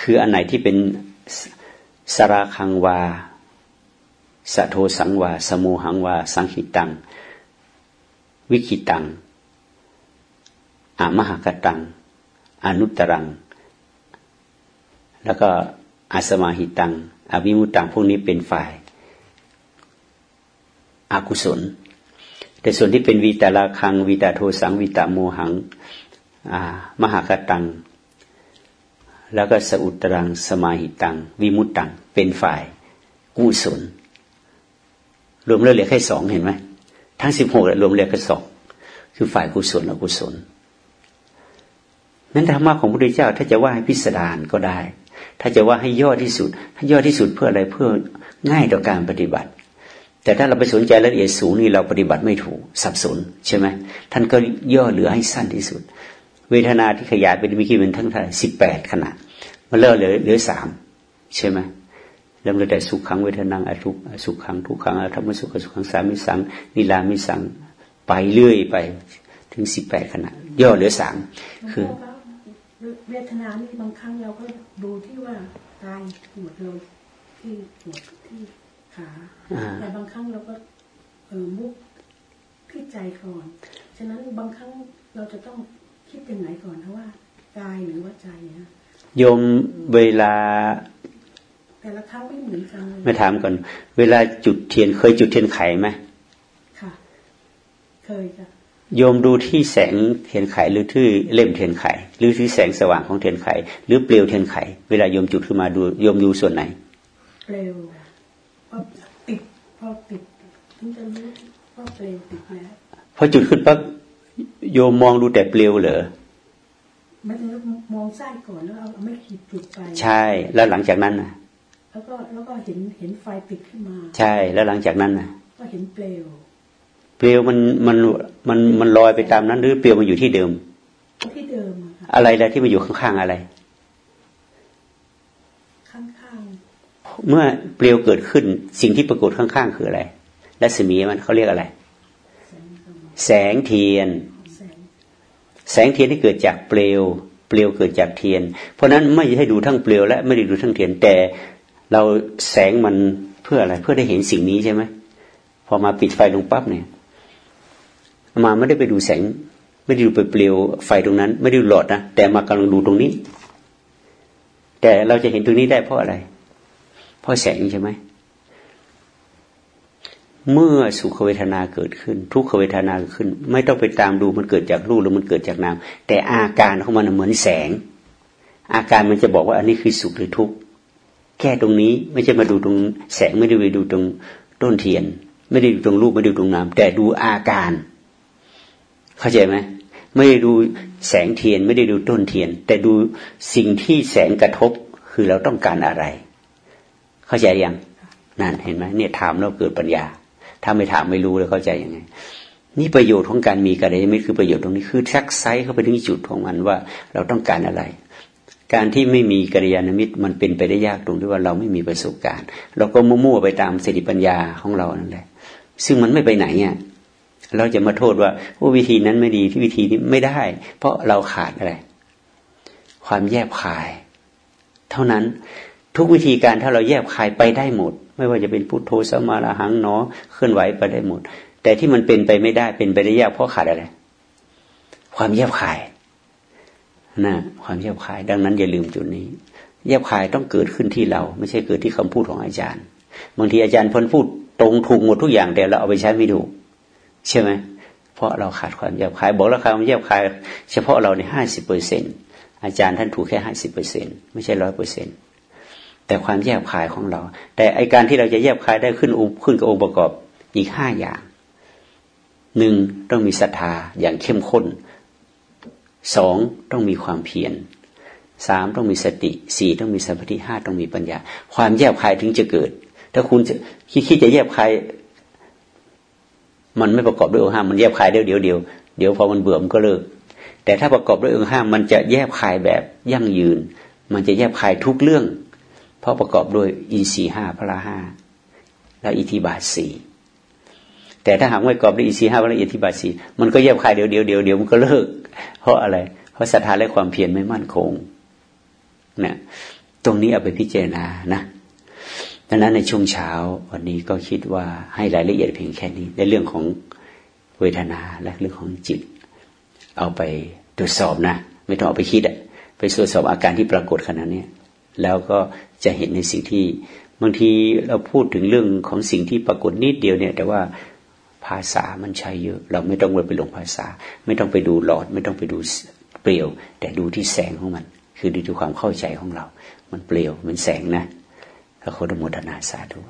S1: คืออันไหนที่เป็นสราคังวาสะโทสังวา สมูหังวา สังหิตัง วิคิตัง อามหากตัง อนุตรัง แล้วก็อาสมาหิตัง อวิมุตตัง พวกนี้เป็นฝ่าย อกุศล แต่ส่วนที่เป็นวีตาลาคังวีตาโทสังวีตาโมหังมหากตัง แล้วก็สอุตรังสมาหิตัง วิมุตตัง เป็นฝ่ายกุศล รวมแล้วเหลือแค่สองเห็นไหมทั้งสิบหกรวมเหลือแค่สองคือฝ่ายกุศลอกุศลนั้นธรรมะของพระพุทธเจ้า ถ้าจะว่าให้พิสดารก็ได้ ถ้าจะว่าให้ย่อที่สุดถ้าย่อที่สุดเพื่ออะไรเพื่อง่ายต่อการปฏิบัติ แต่ถ้าเราไปสนใจรายละเอียดสูงนี่เราปฏิบัติไม่ถูกสับสนใช่ไหมท่านก็ย่อเหลือให้สั้นที่สุด เวทนาที่ขยายเป็นมิคีเป็นทั้งเท่าไหร่สิบแปดขนาดมันเลิกเหลือเหลือสามใช่ไหมเริ่มแต่สุขขังเวทนังอทุกสุขขังทุกขังอธรรมสุขสุขขังสามิสังนิลามิสังไปเรื่อยไป ถึงสิบแปดขณะ ย่อเหลือสามคือ
S2: เวทนานี่บางครั้งเราก็ดูที่ว่ากายปวดเราที่ปวดที่ขา แต่บางครั้งเราก็เออมุกที่ใจก่อน ฉะนั้นบางครั้งเราจะต้องคิดยังไงก่อนนะว่ากายหรือว่าใจนะ
S1: โยมเวลา
S2: แต่ละครั้งไม่เหมือนกัน
S1: ไม่ถามก่อน เวลาจุดเทียนเคยจุดเทียนไขไหม
S2: ค่ะ เคยค่ะ
S1: โยมดูที่แสงเทียนไขหรือที่เล่มเทียนไข หรือที่แสงสว่างของเทียนไข หรือเปลวเทียนไข เวลาโยมจุดขึ้นมาดูโยมดูส่วนไหน
S2: เปลว พอติดพอติดถึงจะรู้ว่าเปลวติดแล้ว
S1: พอจุดขึ้นปั๊บโยมมองดูแต่เปลวเหรอ
S2: มันมองไส้ก่อนแล้วเอาไม่ขีดจุดไป
S1: ใช่ แล้วหลังจากนั้นนะ
S2: แล้วก็แล้วก็เห็นเห็นไฟติดขึ้นมา
S1: ใช่ แล้วหลังจากนั้นนะ
S2: ก็เห็นเปลว
S1: เปลวมันมันมันมันลอยไปตามนั้น หรือเปลวมันอยู่ที่เดิม
S2: ที่เดิม
S1: อะไรแล้วที่มันอยู่ข้างๆอะไร
S2: ข้าง
S1: ๆ เมื่อเปลวเกิดขึ้น สิ่งที่ปรากฏข้างๆคืออะไรรัศมีมันเขาเรียกอะไร แสงเทียน แสงเทียนที่เกิดจากเปลว เปลวเกิดจากเทียน เพราะนั้นไม่ให้ดูทั้งเปลว และไม่ได้ดูทั้งเทียนแต่เราแสงมันเพื่ออะไร เพื่อได้เห็นสิ่งนี้ใช่ไหมพอมาปิดไฟลงปั๊บเนี่ย มาไม่ได้ไปดูแสง ไม่ได้ดูไปเปลวไฟตรงนั้น ไม่ได้ดูหลอดนะแต่มากำลังดูตรงนี้ แต่เราจะเห็นตรงนี้ได้เพราะอะไร เพราะแสงใช่ไหม เมื่อสุขเวทนาเกิดขึ้น ทุกขเวทนาเกิดขึ้น ไม่ต้องไปตามดูมันเกิดจากรูปหรือมันเกิดจากนาม แต่อาการของมันเหมือนแสง อาการมันจะบอกว่าอันนี้คือสุขหรือทุกข์แค่ตรงนี้ไม่ใช่มาดูตรงแสงไม่ได้ไปดูตรงต้นเทียน ไม่ได้ดูตรงรูปไม่ได้ดูตรงนามแต่ดูอาการ เข้าใจไหมไม่ได้ดูแสงเทียนไม่ได้ดูต้นเทียน แต่ดูสิ่งที่แสงกระทบคือเราต้องการอะไร เข้าใจยังนั่นเห็นไหมเนี่ยถามเราเกิดปัญญา ถ้าไม่ถามไม่รู้เลยเข้าใจยังไง นี่ประโยชน์ของการมีกัลยาณมิตรคือประโยชน์ตรงนี้คือชักไซส์เข้าไปถึงจุดของมันว่าเราต้องการอะไร การที่ไม่มีกัลยาณมิตรมันเป็นไปได้ยากตรงที่ว่าเราไม่มีประสบการณ์ เราก็มั่วๆไปตามสติปัญญาของเรานั่นแหละ ซึ่งมันไม่ไปไหนเนี่ยเราจะมาโทษว่าโอ้วิธีนั้นไม่ดีที่วิธีนี้ไม่ได้ เพราะเราขาดอะไร ความแยบคาย เท่านั้น ทุกวิธีการถ้าเราแยบคายไปได้หมด ไม่ว่าจะเป็นพุทโธสมาราหังเนาะเคลื่อนไหวไปได้หมด แต่ที่มันเป็นไปไม่ได้เป็นไปได้ยากเพราะขาดอะไร ความแยบคายนะความแยบคาย ดังนั้นอย่าลืมจุดนี้แยบคายต้องเกิดขึ้นที่เรา ไม่ใช่เกิดที่คำพูดของอาจารย์ บางทีอาจารย์พ้นพูดตรงถูกหมดทุกอย่างแต่เราเอาไปใช้ไม่ถูกใช่ไหมเพราะเราขาดความแยบคาย บอกราคาความแยบคาย เฉพาะเราในห้าสิบเปอร์เซ็นอาจารย์ท่านถูกแค่ห้าสิบเปอร์เซ็นไม่ใช่ร้อยเปอร์เซ็นต์ แต่ความแยบคายของเรา แต่ไอการที่เราจะแยบคายได้ขึ้นขึ้นกับองค์ประกอบอีกห้าอย่างหนึ่งต้องมีศรัทธาอย่างเข้มข้นสองต้องมีความเพียรสามต้องมีสติสี่ต้องมีสัมปทิห้าต้องมีปัญญา ความแยบคายถึงจะเกิด ถ้าคุณจะคิดจะแยบคายมันไม่ประกอบด้วยองค์ห้ามันแยบคายเดียวเดียวเดียวเดี๋ยวพอมันเบื่อมันก็เลิก แต่ถ้าประกอบด้วยองค์ห้ามันจะแยบคายแบบยั่งยืน มันจะแยบคายทุกเรื่อง ราะประกอบด้วยอินทรีห้าพระห้าและอิทธิบาทสี่แต่ถ้าหากไม่ประกอบด้วยอินทรีห้าพระอิทธิบาทสี่มันก็แยบคายเดี๋ยวเดียวเดียวเดียวมันก็เลิก เพราะอะไร เพราะศรัทธาและความเพียรไม่มั่นคงนะตรงนี้เอาไปพิจารณานะดังนั้นในช่วงเช้าวันนี้ก็คิดว่าให้รายละเอียดเพียงแค่นี้ในเรื่องของเวทนาและเรื่องของจิต เอาไปตรวจสอบนะ ไม่ต้องเอาไปคิดอะไปตรวจสอบอาการที่ปรากฏขณะนี้ แล้วก็จะเห็นในสิ่งที่ บางทีเราพูดถึงเรื่องของสิ่งที่ปรากฏนิดเดียวเนี่ย แต่ว่าภาษามันใช้เยอะ เราไม่ต้องไปลงภาษา ไม่ต้องไปดูหลอด ไม่ต้องไปดูเปลวแต่ดูที่แสงของมัน คือดูที่ความเข้าใจของเรา มันเปลวเหมือนแสงนะพระโคดมทนาสาธุ